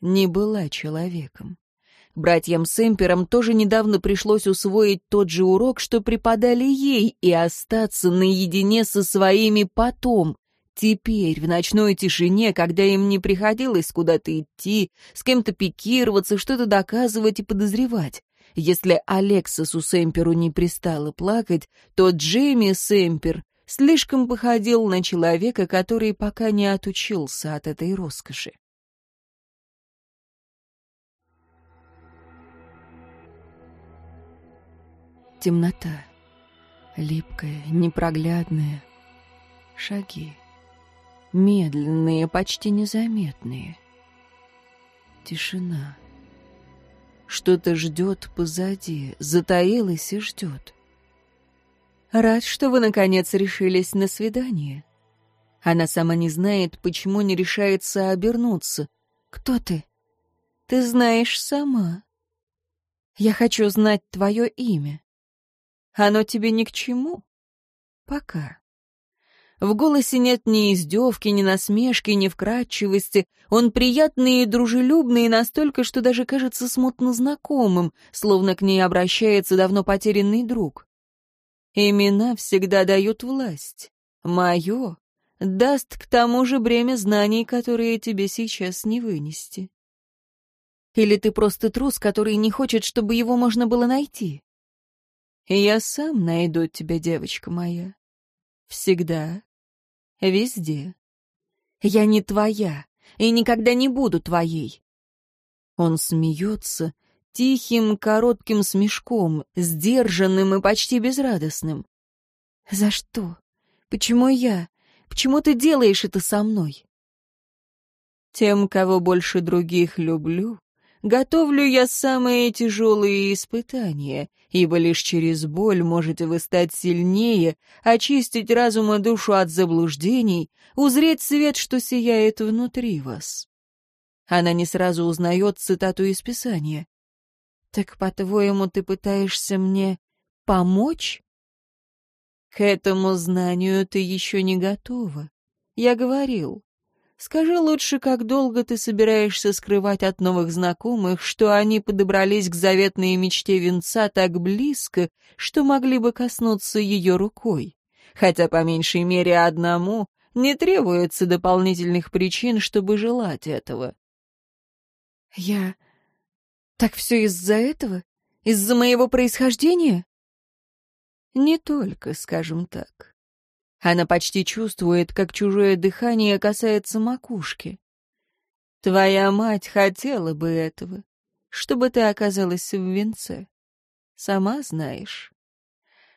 не была человеком. Братьям Сэмперам тоже недавно пришлось усвоить тот же урок, что преподали ей, и остаться наедине со своими потом. Теперь, в ночной тишине, когда им не приходилось куда-то идти, с кем-то пикироваться, что-то доказывать и подозревать. Если Алексосу Сэмперу не пристало плакать, то Джейми Сэмпер слишком походил на человека, который пока не отучился от этой роскоши. Темнота. Липкая, непроглядная. Шаги. Медленные, почти незаметные. Тишина. Что-то ждет позади, затаилось и ждет. «Рад, что вы, наконец, решились на свидание». Она сама не знает, почему не решается обернуться. «Кто ты?» «Ты знаешь сама». «Я хочу знать твое имя». «Оно тебе ни к чему?» «Пока». В голосе нет ни издевки, ни насмешки, ни вкрадчивости. Он приятный и дружелюбный настолько, что даже кажется смутно знакомым, словно к ней обращается давно потерянный друг. Имена всегда дают власть. Мое даст к тому же бремя знаний, которые тебе сейчас не вынести. Или ты просто трус, который не хочет, чтобы его можно было найти? Я сам найду тебя, девочка моя. Всегда Везде. Я не твоя и никогда не буду твоей. Он смеется тихим, коротким смешком, сдержанным и почти безрадостным. За что? Почему я? Почему ты делаешь это со мной? Тем, кого больше других люблю, готовлю я самые тяжелые испытания, ибо лишь через боль можете вы стать сильнее, очистить разум и душу от заблуждений, узреть свет, что сияет внутри вас. Она не сразу узнает цитату из Писания. «Так, по-твоему, ты пытаешься мне помочь?» «К этому знанию ты еще не готова. Я говорил, Скажи лучше, как долго ты собираешься скрывать от новых знакомых, что они подобрались к заветной мечте венца так близко, что могли бы коснуться ее рукой. Хотя по меньшей мере одному не требуется дополнительных причин, чтобы желать этого. Я... Так все из-за этого? Из-за моего происхождения? Не только, скажем так. Она почти чувствует, как чужое дыхание касается макушки. Твоя мать хотела бы этого, чтобы ты оказалась в венце. Сама знаешь.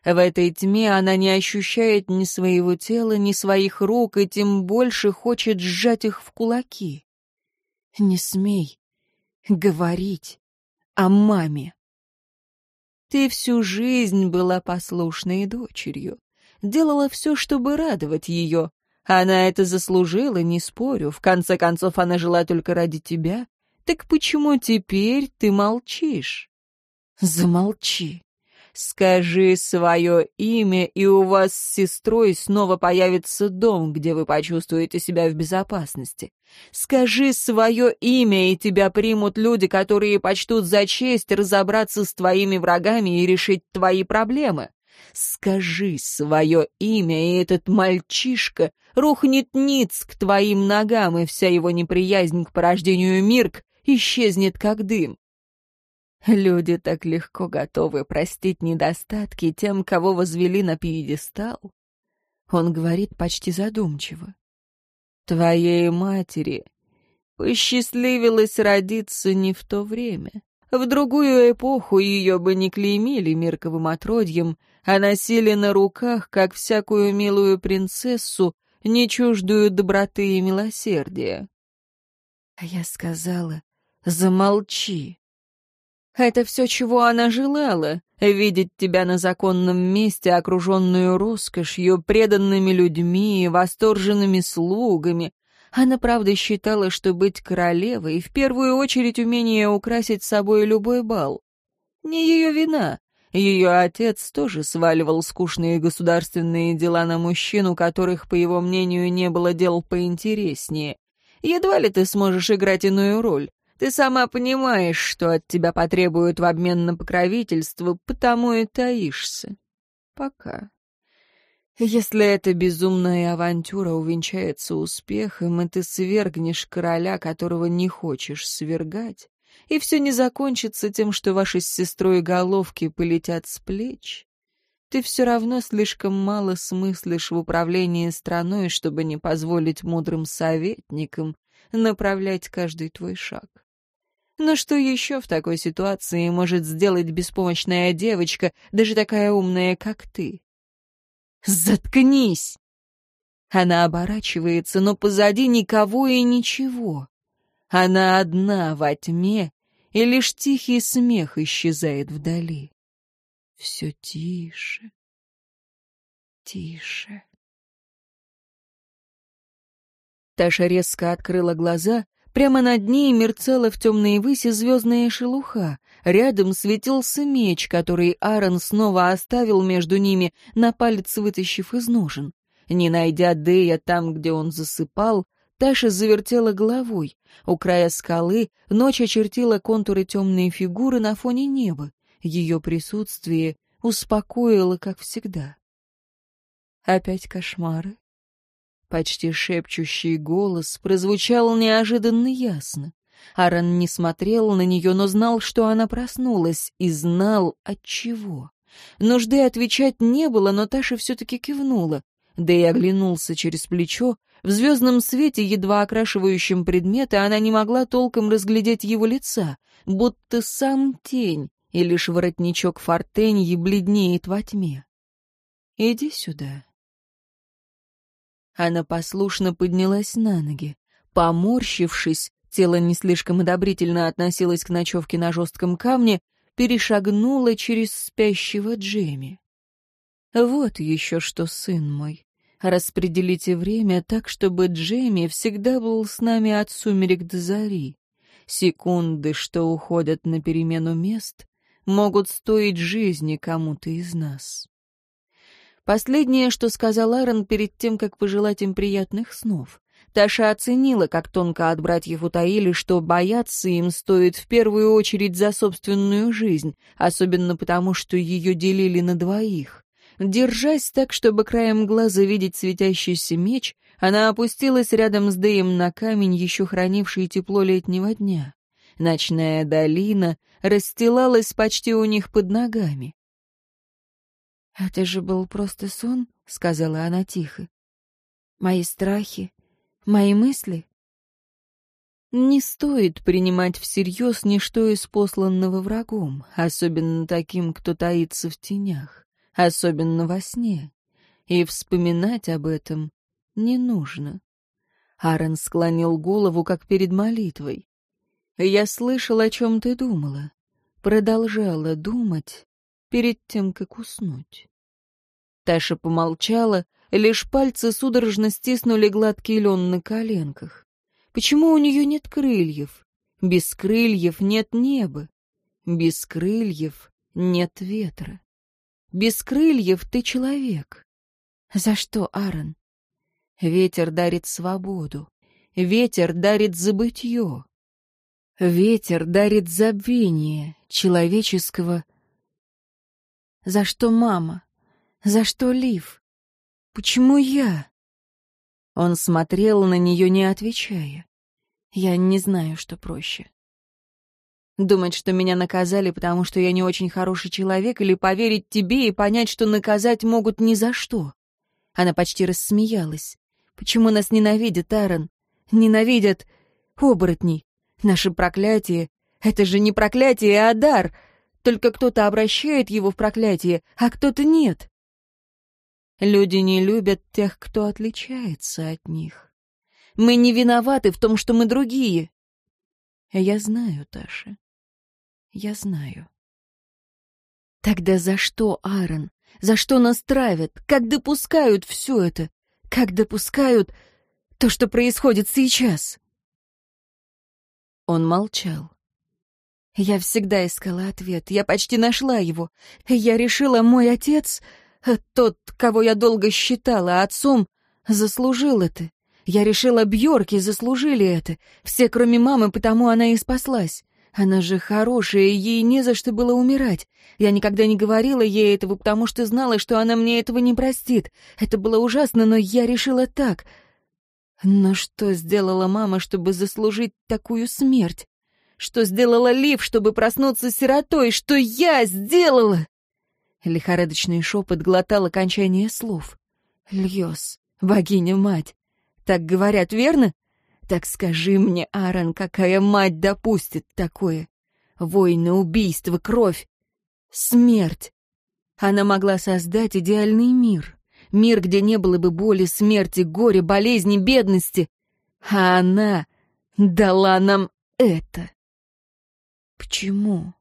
В этой тьме она не ощущает ни своего тела, ни своих рук, и тем больше хочет сжать их в кулаки. Не смей говорить о маме. Ты всю жизнь была послушной дочерью делала все, чтобы радовать ее. Она это заслужила, не спорю. В конце концов, она жила только ради тебя. Так почему теперь ты молчишь? Замолчи. Скажи свое имя, и у вас с сестрой снова появится дом, где вы почувствуете себя в безопасности. Скажи свое имя, и тебя примут люди, которые почтут за честь разобраться с твоими врагами и решить твои проблемы. Скажи свое имя, и этот мальчишка рухнет ниц к твоим ногам, и вся его неприязнь к порождению Мирк исчезнет, как дым. Люди так легко готовы простить недостатки тем, кого возвели на пьедестал. Он говорит почти задумчиво. Твоей матери посчастливилось родиться не в то время. В другую эпоху ее бы не клеймили мирковым отродьем, а носили на руках, как всякую милую принцессу, не чуждую доброты и милосердия. А я сказала, замолчи. Это все, чего она желала — видеть тебя на законном месте, окруженную роскошью, преданными людьми, восторженными слугами, она, правда, считала, что быть королевой в первую очередь умение украсить собой любой бал. Не ее вина. Ее отец тоже сваливал скучные государственные дела на мужчину, которых, по его мнению, не было дел поинтереснее. Едва ли ты сможешь играть иную роль. Ты сама понимаешь, что от тебя потребуют в обмен на покровительство, потому и таишься. Пока. Если эта безумная авантюра увенчается успехом, и ты свергнешь короля, которого не хочешь свергать, и все не закончится тем, что ваши с сестрой головки полетят с плеч, ты все равно слишком мало смыслишь в управлении страной, чтобы не позволить мудрым советникам направлять каждый твой шаг. Но что еще в такой ситуации может сделать беспомощная девочка, даже такая умная, как ты? «Заткнись!» Она оборачивается, но позади никого и ничего. Она одна во тьме, и лишь тихий смех исчезает вдали. Все тише, тише. Таша резко открыла глаза Прямо над ней мерцала в темной выси звездная шелуха. Рядом светился меч, который Аарон снова оставил между ними, на палец вытащив из ножен. Не найдя Дэя там, где он засыпал, Таша завертела головой. У края скалы ночь очертила контуры темной фигуры на фоне неба. Ее присутствие успокоило, как всегда. Опять кошмары? почти шепчущий голос прозвучал неожиданно ясно. Аран не смотрел на нее, но знал, что она проснулась, и знал от чего. Нужды отвечать не было, но Таша все-таки кивнула. Да и оглянулся через плечо. В звездном свете, едва окрашивающем предметы, она не могла толком разглядеть его лица, будто сам тень, и лишь воротничок фортеньи бледнеет во тьме. «Иди сюда», она послушно поднялась на ноги. Поморщившись, тело не слишком одобрительно относилось к ночевке на жестком камне, перешагнула через спящего Джемми. «Вот еще что, сын мой. Распределите время так, чтобы Джемми всегда был с нами от сумерек до зари. Секунды, что уходят на перемену мест, могут стоить жизни кому-то из нас». Последнее, что сказал Аарон перед тем, как пожелать им приятных снов. Таша оценила, как тонко от братьев утаили, что бояться им стоит в первую очередь за собственную жизнь, особенно потому, что ее делили на двоих. Держась так, чтобы краем глаза видеть светящийся меч, она опустилась рядом с Дэем на камень, еще хранивший тепло летнего дня. Ночная долина расстилалась почти у них под ногами. «Это «А же был просто сон», — сказала она тихо. «Мои страхи, мои мысли». Не стоит принимать всерьез ничто из посланного врагом, особенно таким, кто таится в тенях, особенно во сне. И вспоминать об этом не нужно. Аарон склонил голову, как перед молитвой. «Я слышал, о чем ты думала. Продолжала думать, перед тем, как уснуть. Таша помолчала, лишь пальцы судорожно стиснули гладкий лен на коленках. Почему у нее нет крыльев? Без крыльев нет неба. Без крыльев нет ветра. Без крыльев ты человек. За что, Аарон? Ветер дарит свободу. Ветер дарит забытье. Ветер дарит забвение человеческого за что мама? За что Лив? Почему я? Он смотрел на нее, не отвечая. Я не знаю, что проще. Думать, что меня наказали, потому что я не очень хороший человек, или поверить тебе и понять, что наказать могут ни за что. Она почти рассмеялась. Почему нас ненавидят, Аарон? Ненавидят оборотней. Наше проклятие — это же не проклятие, а дар — Только кто-то обращает его в проклятие, а кто-то нет. Люди не любят тех, кто отличается от них. Мы не виноваты в том, что мы другие. Я знаю, Таша. Я знаю. Тогда за что, Аарон? За что нас травят? Как допускают все это? Как допускают то, что происходит сейчас? Он молчал. Я всегда искала ответ, я почти нашла его. Я решила, мой отец, э, тот, кого я долго считала отцом, заслужил это. Я решила, Бьорки заслужили это. Все, кроме мамы, потому она и спаслась. Она же хорошая, ей не за что было умирать. Я никогда не говорила ей этого, потому что знала, что она мне этого не простит. Это было ужасно, но я решила так. Но что сделала мама, чтобы заслужить такую смерть? что сделала Лив, чтобы проснуться сиротой, что я сделала!» Лихорадочный шепот глотал окончание слов. «Льос, богиня-мать, так говорят, верно? Так скажи мне, Аарон, какая мать допустит такое? Войны, убийства, кровь, смерть!» Она могла создать идеальный мир. Мир, где не было бы боли, смерти, горя, болезни, бедности. А она дала нам это. Почему?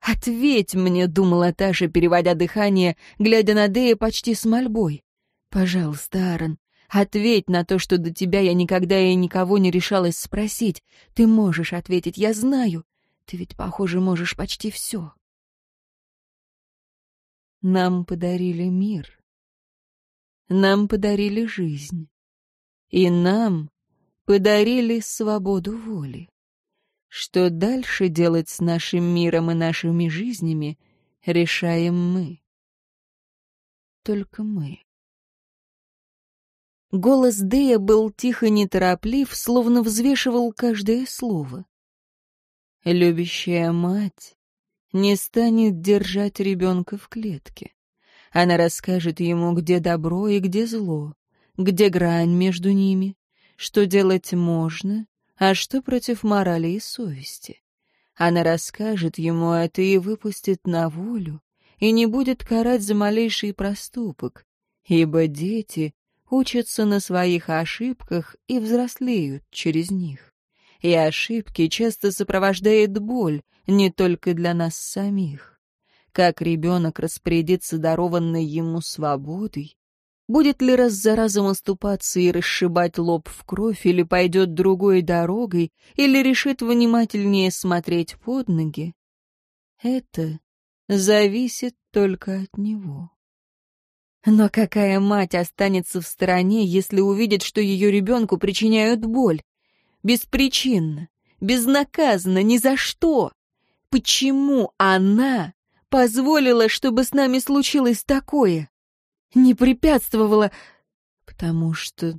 «Ответь мне», — думала Таша, переводя дыхание, глядя на Дея почти с мольбой. «Пожалуйста, Аарон, ответь на то, что до тебя я никогда и никого не решалась спросить. Ты можешь ответить, я знаю. Ты ведь, похоже, можешь почти все». Нам подарили мир. Нам подарили жизнь. И нам подарили свободу воли что дальше делать с нашим миром и нашими жизнями, решаем мы. Только мы. Голос Дея был тихо нетороплив, словно взвешивал каждое слово. Любящая мать не станет держать ребенка в клетке. Она расскажет ему, где добро и где зло, где грань между ними, что делать можно, а что против морали и совести? Она расскажет ему это а и выпустит на волю, и не будет карать за малейший проступок, ибо дети учатся на своих ошибках и взрослеют через них. И ошибки часто сопровождает боль, не только для нас самих. Как ребенок распорядится дарованной ему свободой, Будет ли раз за разом оступаться и расшибать лоб в кровь, или пойдет другой дорогой, или решит внимательнее смотреть под ноги? Это зависит только от него. Но какая мать останется в стороне, если увидит, что ее ребенку причиняют боль? Беспричинно, безнаказанно, ни за что. Почему она позволила, чтобы с нами случилось такое? не препятствовала, потому что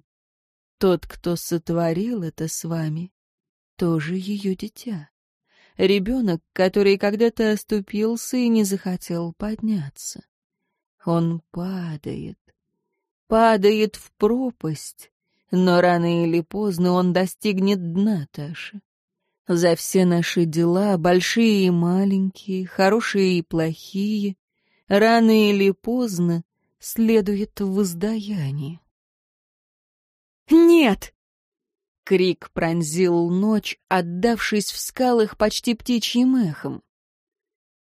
тот, кто сотворил это с вами, тоже ее дитя. Ребенок, который когда-то оступился и не захотел подняться. Он падает, падает в пропасть, но рано или поздно он достигнет дна, Таша. За все наши дела, большие и маленькие, хорошие и плохие, рано или поздно следует воздаяние. «Нет!» Крик пронзил ночь, отдавшись в скалах почти птичьим эхом.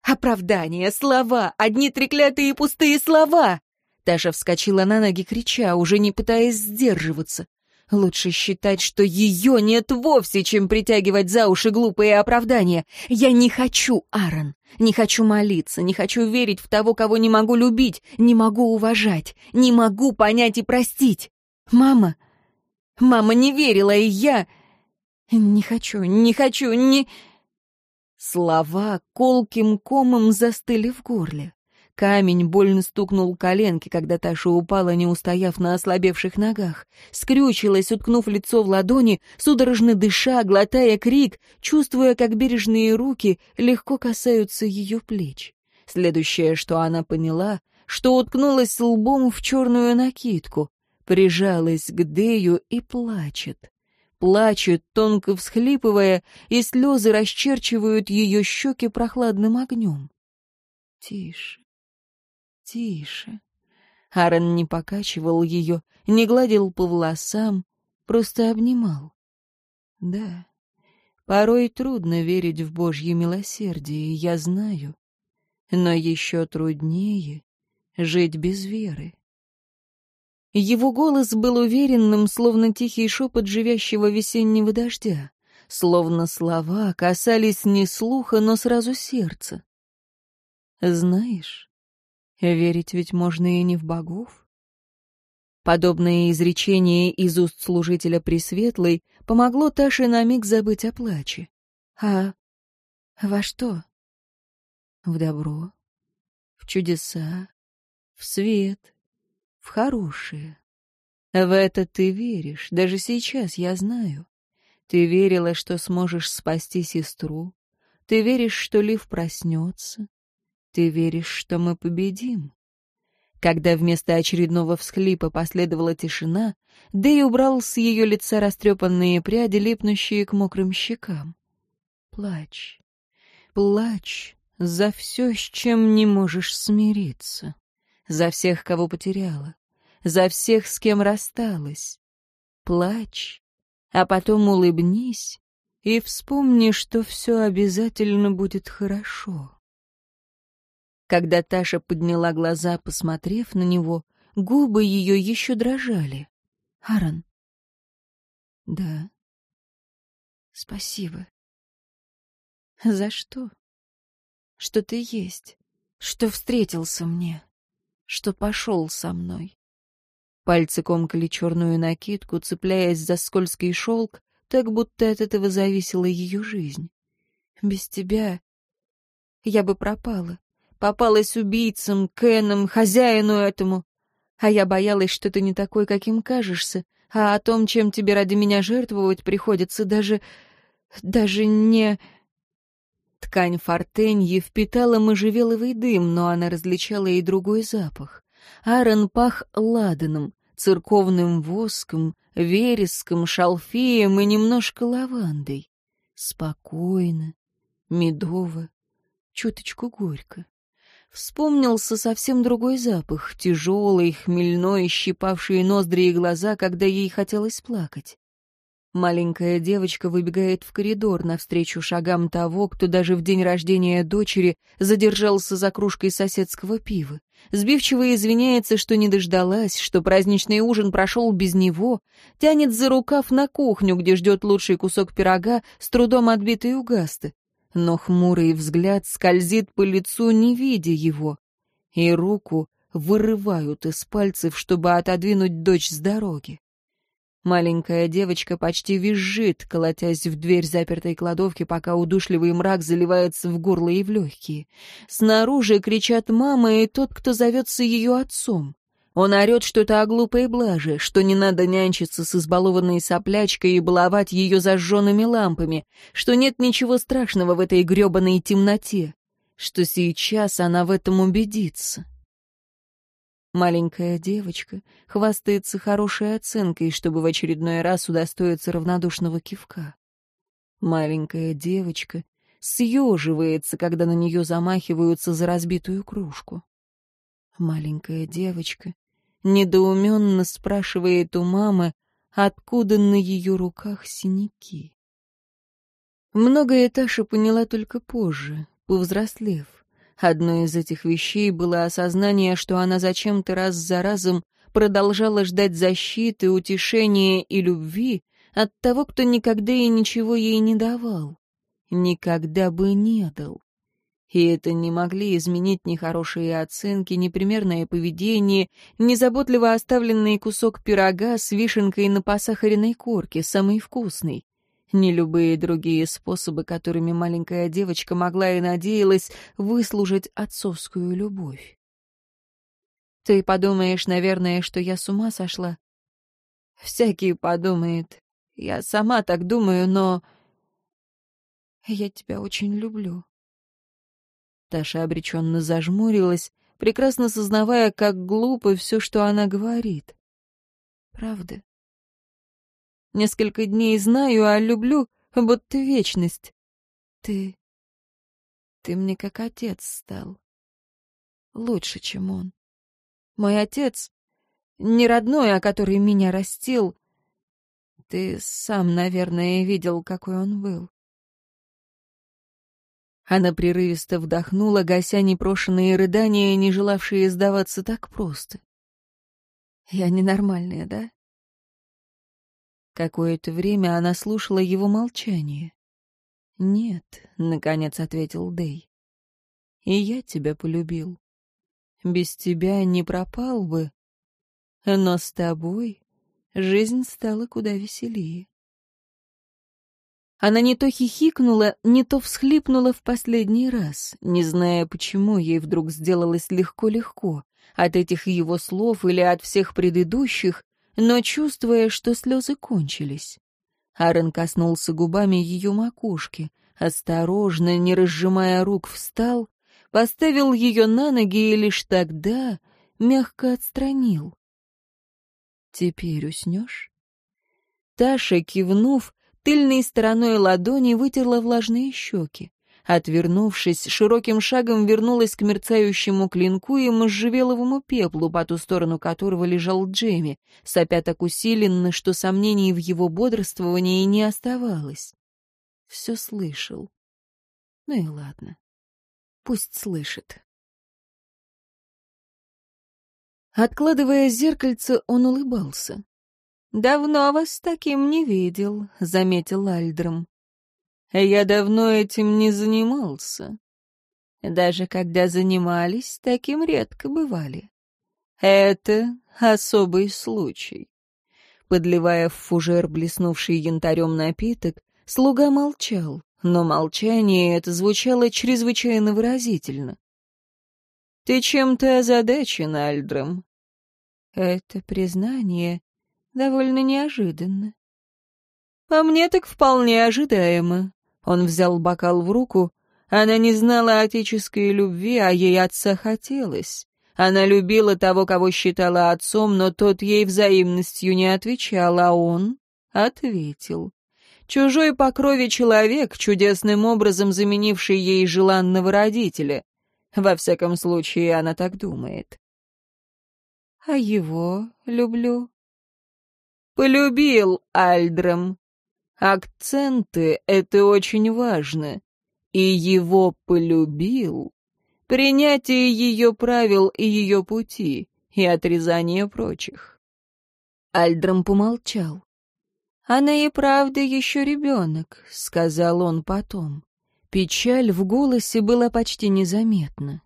«Оправдание, слова, одни треклятые пустые слова!» Таша вскочила на ноги, крича, уже не пытаясь сдерживаться. Лучше считать, что ее нет вовсе, чем притягивать за уши глупые оправдания. Я не хочу, Аарон. Не хочу молиться, не хочу верить в того, кого не могу любить, не могу уважать, не могу понять и простить. Мама... Мама не верила, и я... Не хочу, не хочу, не... Слова колким комом застыли в горле. Камень больно стукнул коленки, когда Таша упала, не устояв на ослабевших ногах. Скрючилась, уткнув лицо в ладони, судорожно дыша, глотая крик, чувствуя, как бережные руки легко касаются ее плеч. Следующее, что она поняла, что уткнулась лбом в черную накидку, прижалась к Дею и плачет. Плачет, тонко всхлипывая, и слезы расчерчивают ее щеки прохладным огнем. «Тише, тише. Аарон не покачивал ее, не гладил по волосам, просто обнимал. Да, порой трудно верить в Божье милосердие, я знаю, но еще труднее жить без веры. Его голос был уверенным, словно тихий шепот живящего весеннего дождя, словно слова касались не слуха, но сразу сердца. «Знаешь, а верить ведь можно и не в богов. Подобное изречение из уст служителя Пресветлой помогло Таше на миг забыть о плаче. А во что? В добро, в чудеса, в свет, в хорошее. В это ты веришь, даже сейчас я знаю. Ты верила, что сможешь спасти сестру. Ты веришь, что Лив проснется ты веришь, что мы победим?» Когда вместо очередного всхлипа последовала тишина, Дэй убрал с ее лица растрепанные пряди, липнущие к мокрым щекам. «Плачь, плачь за все, с чем не можешь смириться, за всех, кого потеряла, за всех, с кем рассталась. Плачь, а потом улыбнись и вспомни, что все обязательно будет хорошо». Когда Таша подняла глаза, посмотрев на него, губы ее еще дрожали. «Аарон». «Да». «Спасибо». «За что?» «Что ты есть, что встретился мне, что пошел со мной». Пальцы комкали черную накидку, цепляясь за скользкий шелк, так будто от этого зависела ее жизнь. «Без тебя я бы пропала попалась убийцам, Кеном, хозяину этому. А я боялась, что ты не такой, каким кажешься, а о том, чем тебе ради меня жертвовать приходится, даже... даже не... Ткань фортеньи впитала можжевеловый дым, но она различала и другой запах. Аарон пах ладаном, церковным воском, вереском, шалфеем и немножко лавандой. Спокойно, медово, чуточку горько вспомнился совсем другой запах, тяжелый, хмельной, щипавший ноздри и глаза, когда ей хотелось плакать. Маленькая девочка выбегает в коридор навстречу шагам того, кто даже в день рождения дочери задержался за кружкой соседского пива. Сбивчиво извиняется, что не дождалась, что праздничный ужин прошел без него, тянет за рукав на кухню, где ждет лучший кусок пирога, с трудом отбитый у Гасты но хмурый взгляд скользит по лицу, не видя его, и руку вырывают из пальцев, чтобы отодвинуть дочь с дороги. Маленькая девочка почти визжит, колотясь в дверь запертой кладовки, пока удушливый мрак заливается в горло и в легкие. Снаружи кричат мама и тот, кто зовется ее отцом. Он орет что-то о глупой блаже, что не надо нянчиться с избалованной соплячкой и баловать ее зажженными лампами, что нет ничего страшного в этой гребаной темноте, что сейчас она в этом убедится. Маленькая девочка хвастается хорошей оценкой, чтобы в очередной раз удостоиться равнодушного кивка. Маленькая девочка съеживается, когда на нее замахиваются за разбитую кружку. Маленькая девочка недоуменно спрашивает у мамы, откуда на ее руках синяки. Многое Таша поняла только позже, повзрослев. Одной из этих вещей было осознание, что она зачем-то раз за разом продолжала ждать защиты, утешения и любви от того, кто никогда и ничего ей не давал. Никогда бы не дал. И это не могли изменить ни хорошие оценки, ни примерное поведение, незаботливо заботливо оставленный кусок пирога с вишенкой на посахаренной корке, самый вкусный. Ни любые другие способы, которыми маленькая девочка могла и надеялась выслужить отцовскую любовь. Ты подумаешь, наверное, что я с ума сошла? Всякий подумает. Я сама так думаю, но... Я тебя очень люблю. Таша обреченно зажмурилась, прекрасно сознавая, как глупо все, что она говорит. Правда. Несколько дней знаю, а люблю, будто вечность. Ты... Ты мне как отец стал. Лучше, чем он. Мой отец, не родной, а который меня растил, ты сам, наверное, видел, какой он был. Она прерывисто вдохнула, гася непрошенные рыдания, не желавшие сдаваться так просто. «Я ненормальная, да?» Какое-то время она слушала его молчание. «Нет», — наконец ответил Дей. «И я тебя полюбил. Без тебя не пропал бы, но с тобой жизнь стала куда веселее». Она не то хихикнула, не то всхлипнула в последний раз, не зная, почему ей вдруг сделалось легко-легко, от этих его слов или от всех предыдущих, но чувствуя, что слезы кончились. Аарон коснулся губами ее макушки, осторожно, не разжимая рук, встал, поставил ее на ноги и лишь тогда мягко отстранил. «Теперь уснешь?» Таша, кивнув, тыльной стороной ладони вытерла влажные щеки. Отвернувшись, широким шагом вернулась к мерцающему клинку и можжевеловому пеплу, по ту сторону которого лежал Джемми, сопя так усиленно, что сомнений в его бодрствовании не оставалось. Все слышал. Ну и ладно. Пусть слышит. Откладывая зеркальце, он улыбался. «Давно вас таким не видел», — заметил Альдром. «Я давно этим не занимался. Даже когда занимались, таким редко бывали. Это особый случай». Подливая в фужер блеснувший янтарем напиток, слуга молчал, но молчание это звучало чрезвычайно выразительно. «Ты чем-то озадачен, Альдром». Это признание довольно неожиданно. А мне так вполне ожидаемо. Он взял бокал в руку. Она не знала отеческой любви, а ей отца хотелось. Она любила того, кого считала отцом, но тот ей взаимностью не отвечал, а он ответил. Чужой по крови человек, чудесным образом заменивший ей желанного родителя. Во всяком случае, она так думает. А его люблю Полюбил Альдрам. Акценты — это очень важно. И его полюбил. Принятие ее правил и ее пути, и отрезание прочих. Альдрам помолчал. «Она и правда еще ребенок», — сказал он потом. Печаль в голосе была почти незаметна.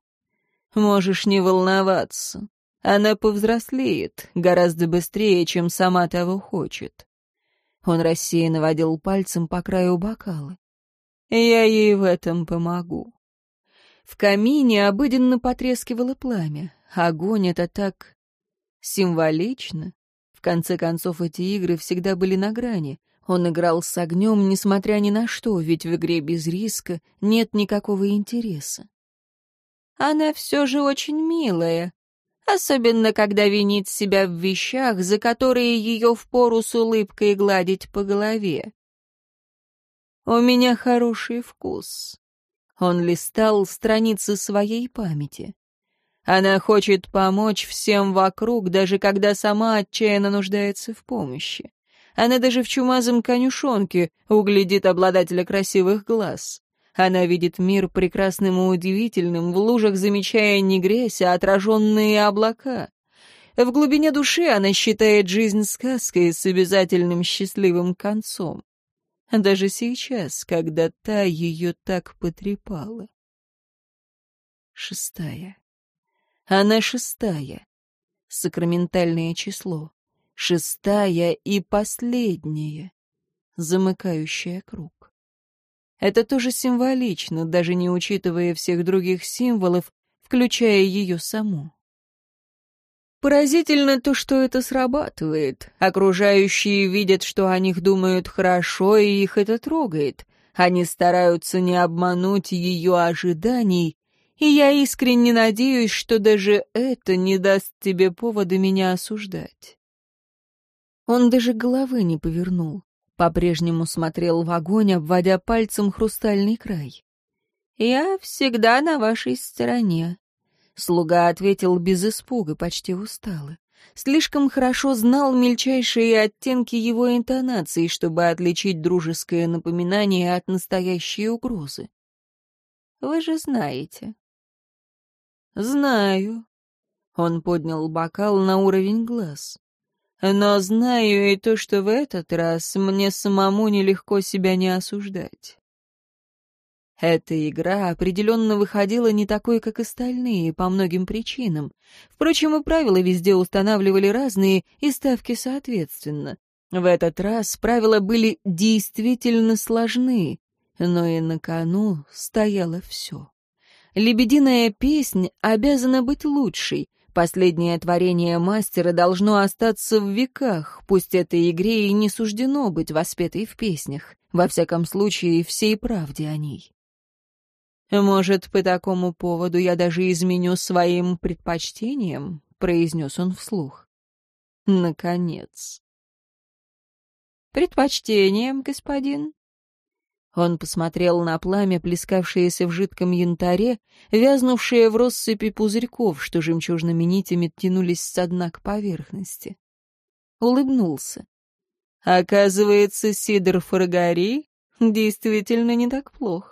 «Можешь не волноваться. Она повзрослеет гораздо быстрее, чем сама того хочет. Он рассеянно водил пальцем по краю бокала. Я ей в этом помогу. В камине обыденно потрескивало пламя. Огонь — это так символично. В конце концов, эти игры всегда были на грани. Он играл с огнем, несмотря ни на что, ведь в игре без риска нет никакого интереса. «Она все же очень милая», особенно когда винит себя в вещах, за которые ее впору с улыбкой гладить по голове. «У меня хороший вкус». Он листал страницы своей памяти. Она хочет помочь всем вокруг, даже когда сама отчаянно нуждается в помощи. Она даже в чумазом конюшонке углядит обладателя красивых глаз. Она видит мир прекрасным и удивительным, в лужах замечая не грязь, а отраженные облака. В глубине души она считает жизнь сказкой с обязательным счастливым концом. Даже сейчас, когда та ее так потрепала. Шестая. Она шестая. Сакраментальное число. Шестая и последняя, замыкающая круг. Это тоже символично, даже не учитывая всех других символов, включая ее саму. Поразительно то, что это срабатывает. Окружающие видят, что о них думают хорошо, и их это трогает. Они стараются не обмануть ее ожиданий, и я искренне надеюсь, что даже это не даст тебе повода меня осуждать. Он даже головы не повернул. По-прежнему смотрел в вагонь, обводя пальцем хрустальный край. «Я всегда на вашей стороне», — слуга ответил без испуга, почти устало. Слишком хорошо знал мельчайшие оттенки его интонации, чтобы отличить дружеское напоминание от настоящей угрозы. «Вы же знаете». «Знаю», — он поднял бокал на уровень глаз но знаю и то, что в этот раз мне самому нелегко себя не осуждать. Эта игра определенно выходила не такой, как остальные, по многим причинам. Впрочем, и правила везде устанавливали разные, и ставки соответственно. В этот раз правила были действительно сложны, но и на кону стояло все. «Лебединая песнь» обязана быть лучшей — Последнее творение мастера должно остаться в веках, пусть этой игре и не суждено быть воспетой в песнях, во всяком случае, всей правде о ней. «Может, по такому поводу я даже изменю своим предпочтением?» — произнес он вслух. «Наконец». «Предпочтением, господин?» Он посмотрел на пламя, плескавшееся в жидком янтаре, вязнувшее в россыпи пузырьков, что жемчужными нитями тянулись со дна к поверхности. Улыбнулся. Оказывается, Сидор Фаргари действительно не так плох.